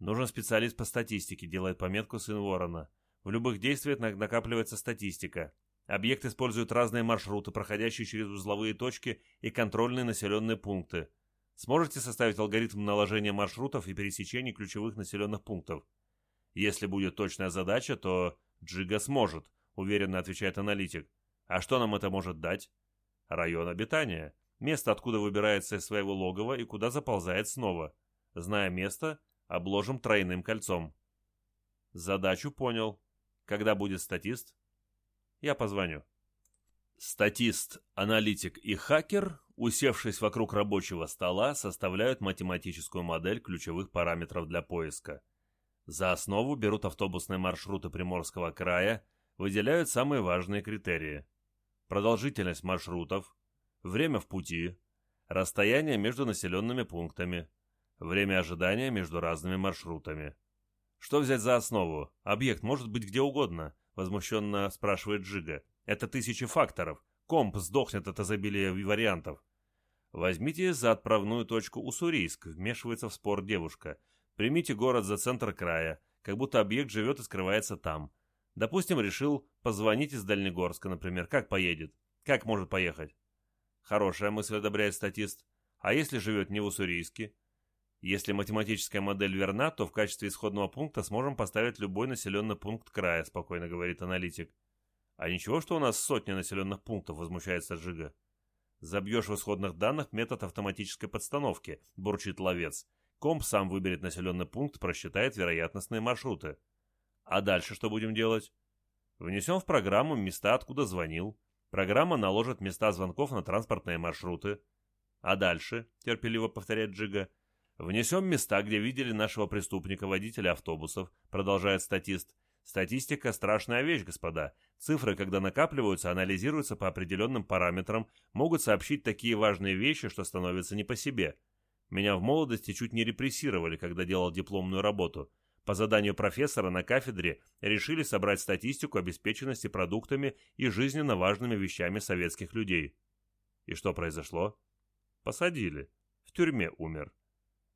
Нужен специалист по статистике, делает пометку сын Ворона. В любых действиях накапливается статистика. Объект использует разные маршруты, проходящие через узловые точки и контрольные населенные пункты. Сможете составить алгоритм наложения маршрутов и пересечений ключевых населенных пунктов? Если будет точная задача, то Джига сможет, уверенно отвечает аналитик. А что нам это может дать? Район обитания. Место, откуда выбирается из своего логова и куда заползает снова. Зная место, обложим тройным кольцом. Задачу понял. Когда будет статист? Я позвоню. Статист, аналитик и хакер, усевшись вокруг рабочего стола, составляют математическую модель ключевых параметров для поиска. За основу берут автобусные маршруты Приморского края, выделяют самые важные критерии. Продолжительность маршрутов, время в пути, расстояние между населенными пунктами, время ожидания между разными маршрутами. Что взять за основу? Объект может быть где угодно, возмущенно спрашивает Джига. Это тысячи факторов. Комп сдохнет от изобилия вариантов. Возьмите за отправную точку Уссурийск, вмешивается в спор девушка. Примите город за центр края, как будто объект живет и скрывается там. Допустим, решил позвонить из Дальнегорска, например. Как поедет? Как может поехать? Хорошая мысль, одобряет статист. А если живет не в Уссурийске? Если математическая модель верна, то в качестве исходного пункта сможем поставить любой населенный пункт края, спокойно говорит аналитик. А ничего, что у нас сотни населенных пунктов, возмущается Джига. Забьешь в исходных данных метод автоматической подстановки, бурчит ловец. Комп сам выберет населенный пункт, просчитает вероятностные маршруты. А дальше что будем делать? Внесем в программу места, откуда звонил, Программа наложит места звонков на транспортные маршруты. А дальше, терпеливо повторяет Джига, внесем места, где видели нашего преступника, водителя автобусов, продолжает статист. Статистика – страшная вещь, господа. Цифры, когда накапливаются, анализируются по определенным параметрам, могут сообщить такие важные вещи, что становятся не по себе. Меня в молодости чуть не репрессировали, когда делал дипломную работу. По заданию профессора на кафедре решили собрать статистику обеспеченности продуктами и жизненно важными вещами советских людей. И что произошло? Посадили. В тюрьме умер.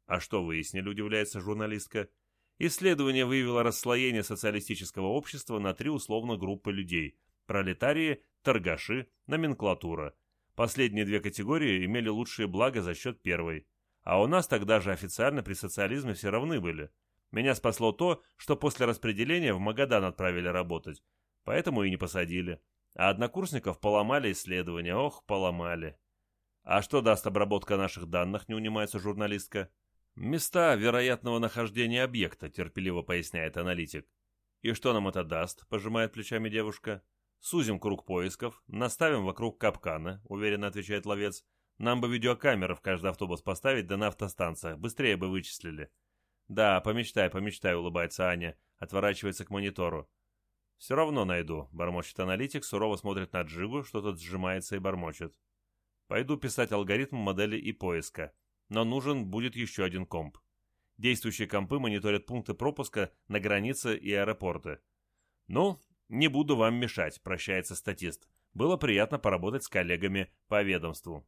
А что выяснили, удивляется журналистка? Исследование выявило расслоение социалистического общества на три условно группы людей – пролетарии, торгаши, номенклатура. Последние две категории имели лучшие блага за счет первой. А у нас тогда же официально при социализме все равны были – меня спасло то, что после распределения в Магадан отправили работать, поэтому и не посадили. А однокурсников поломали исследования, ох, поломали. А что даст обработка наших данных, не унимается журналистка? Места вероятного нахождения объекта, терпеливо поясняет аналитик. И что нам это даст, пожимает плечами девушка. Сузим круг поисков, наставим вокруг капкана, уверенно отвечает ловец. Нам бы видеокамеры в каждый автобус поставить, да на автостанциях, быстрее бы вычислили. «Да, помечтай, помечтай», — улыбается Аня, отворачивается к монитору. «Все равно найду», — бормочет аналитик, сурово смотрит на Джигу, что тот сжимается и бормочет. «Пойду писать алгоритм модели и поиска, но нужен будет еще один комп. Действующие компы мониторят пункты пропуска на границе и аэропорты. Ну, не буду вам мешать», — прощается статист. «Было приятно поработать с коллегами по ведомству».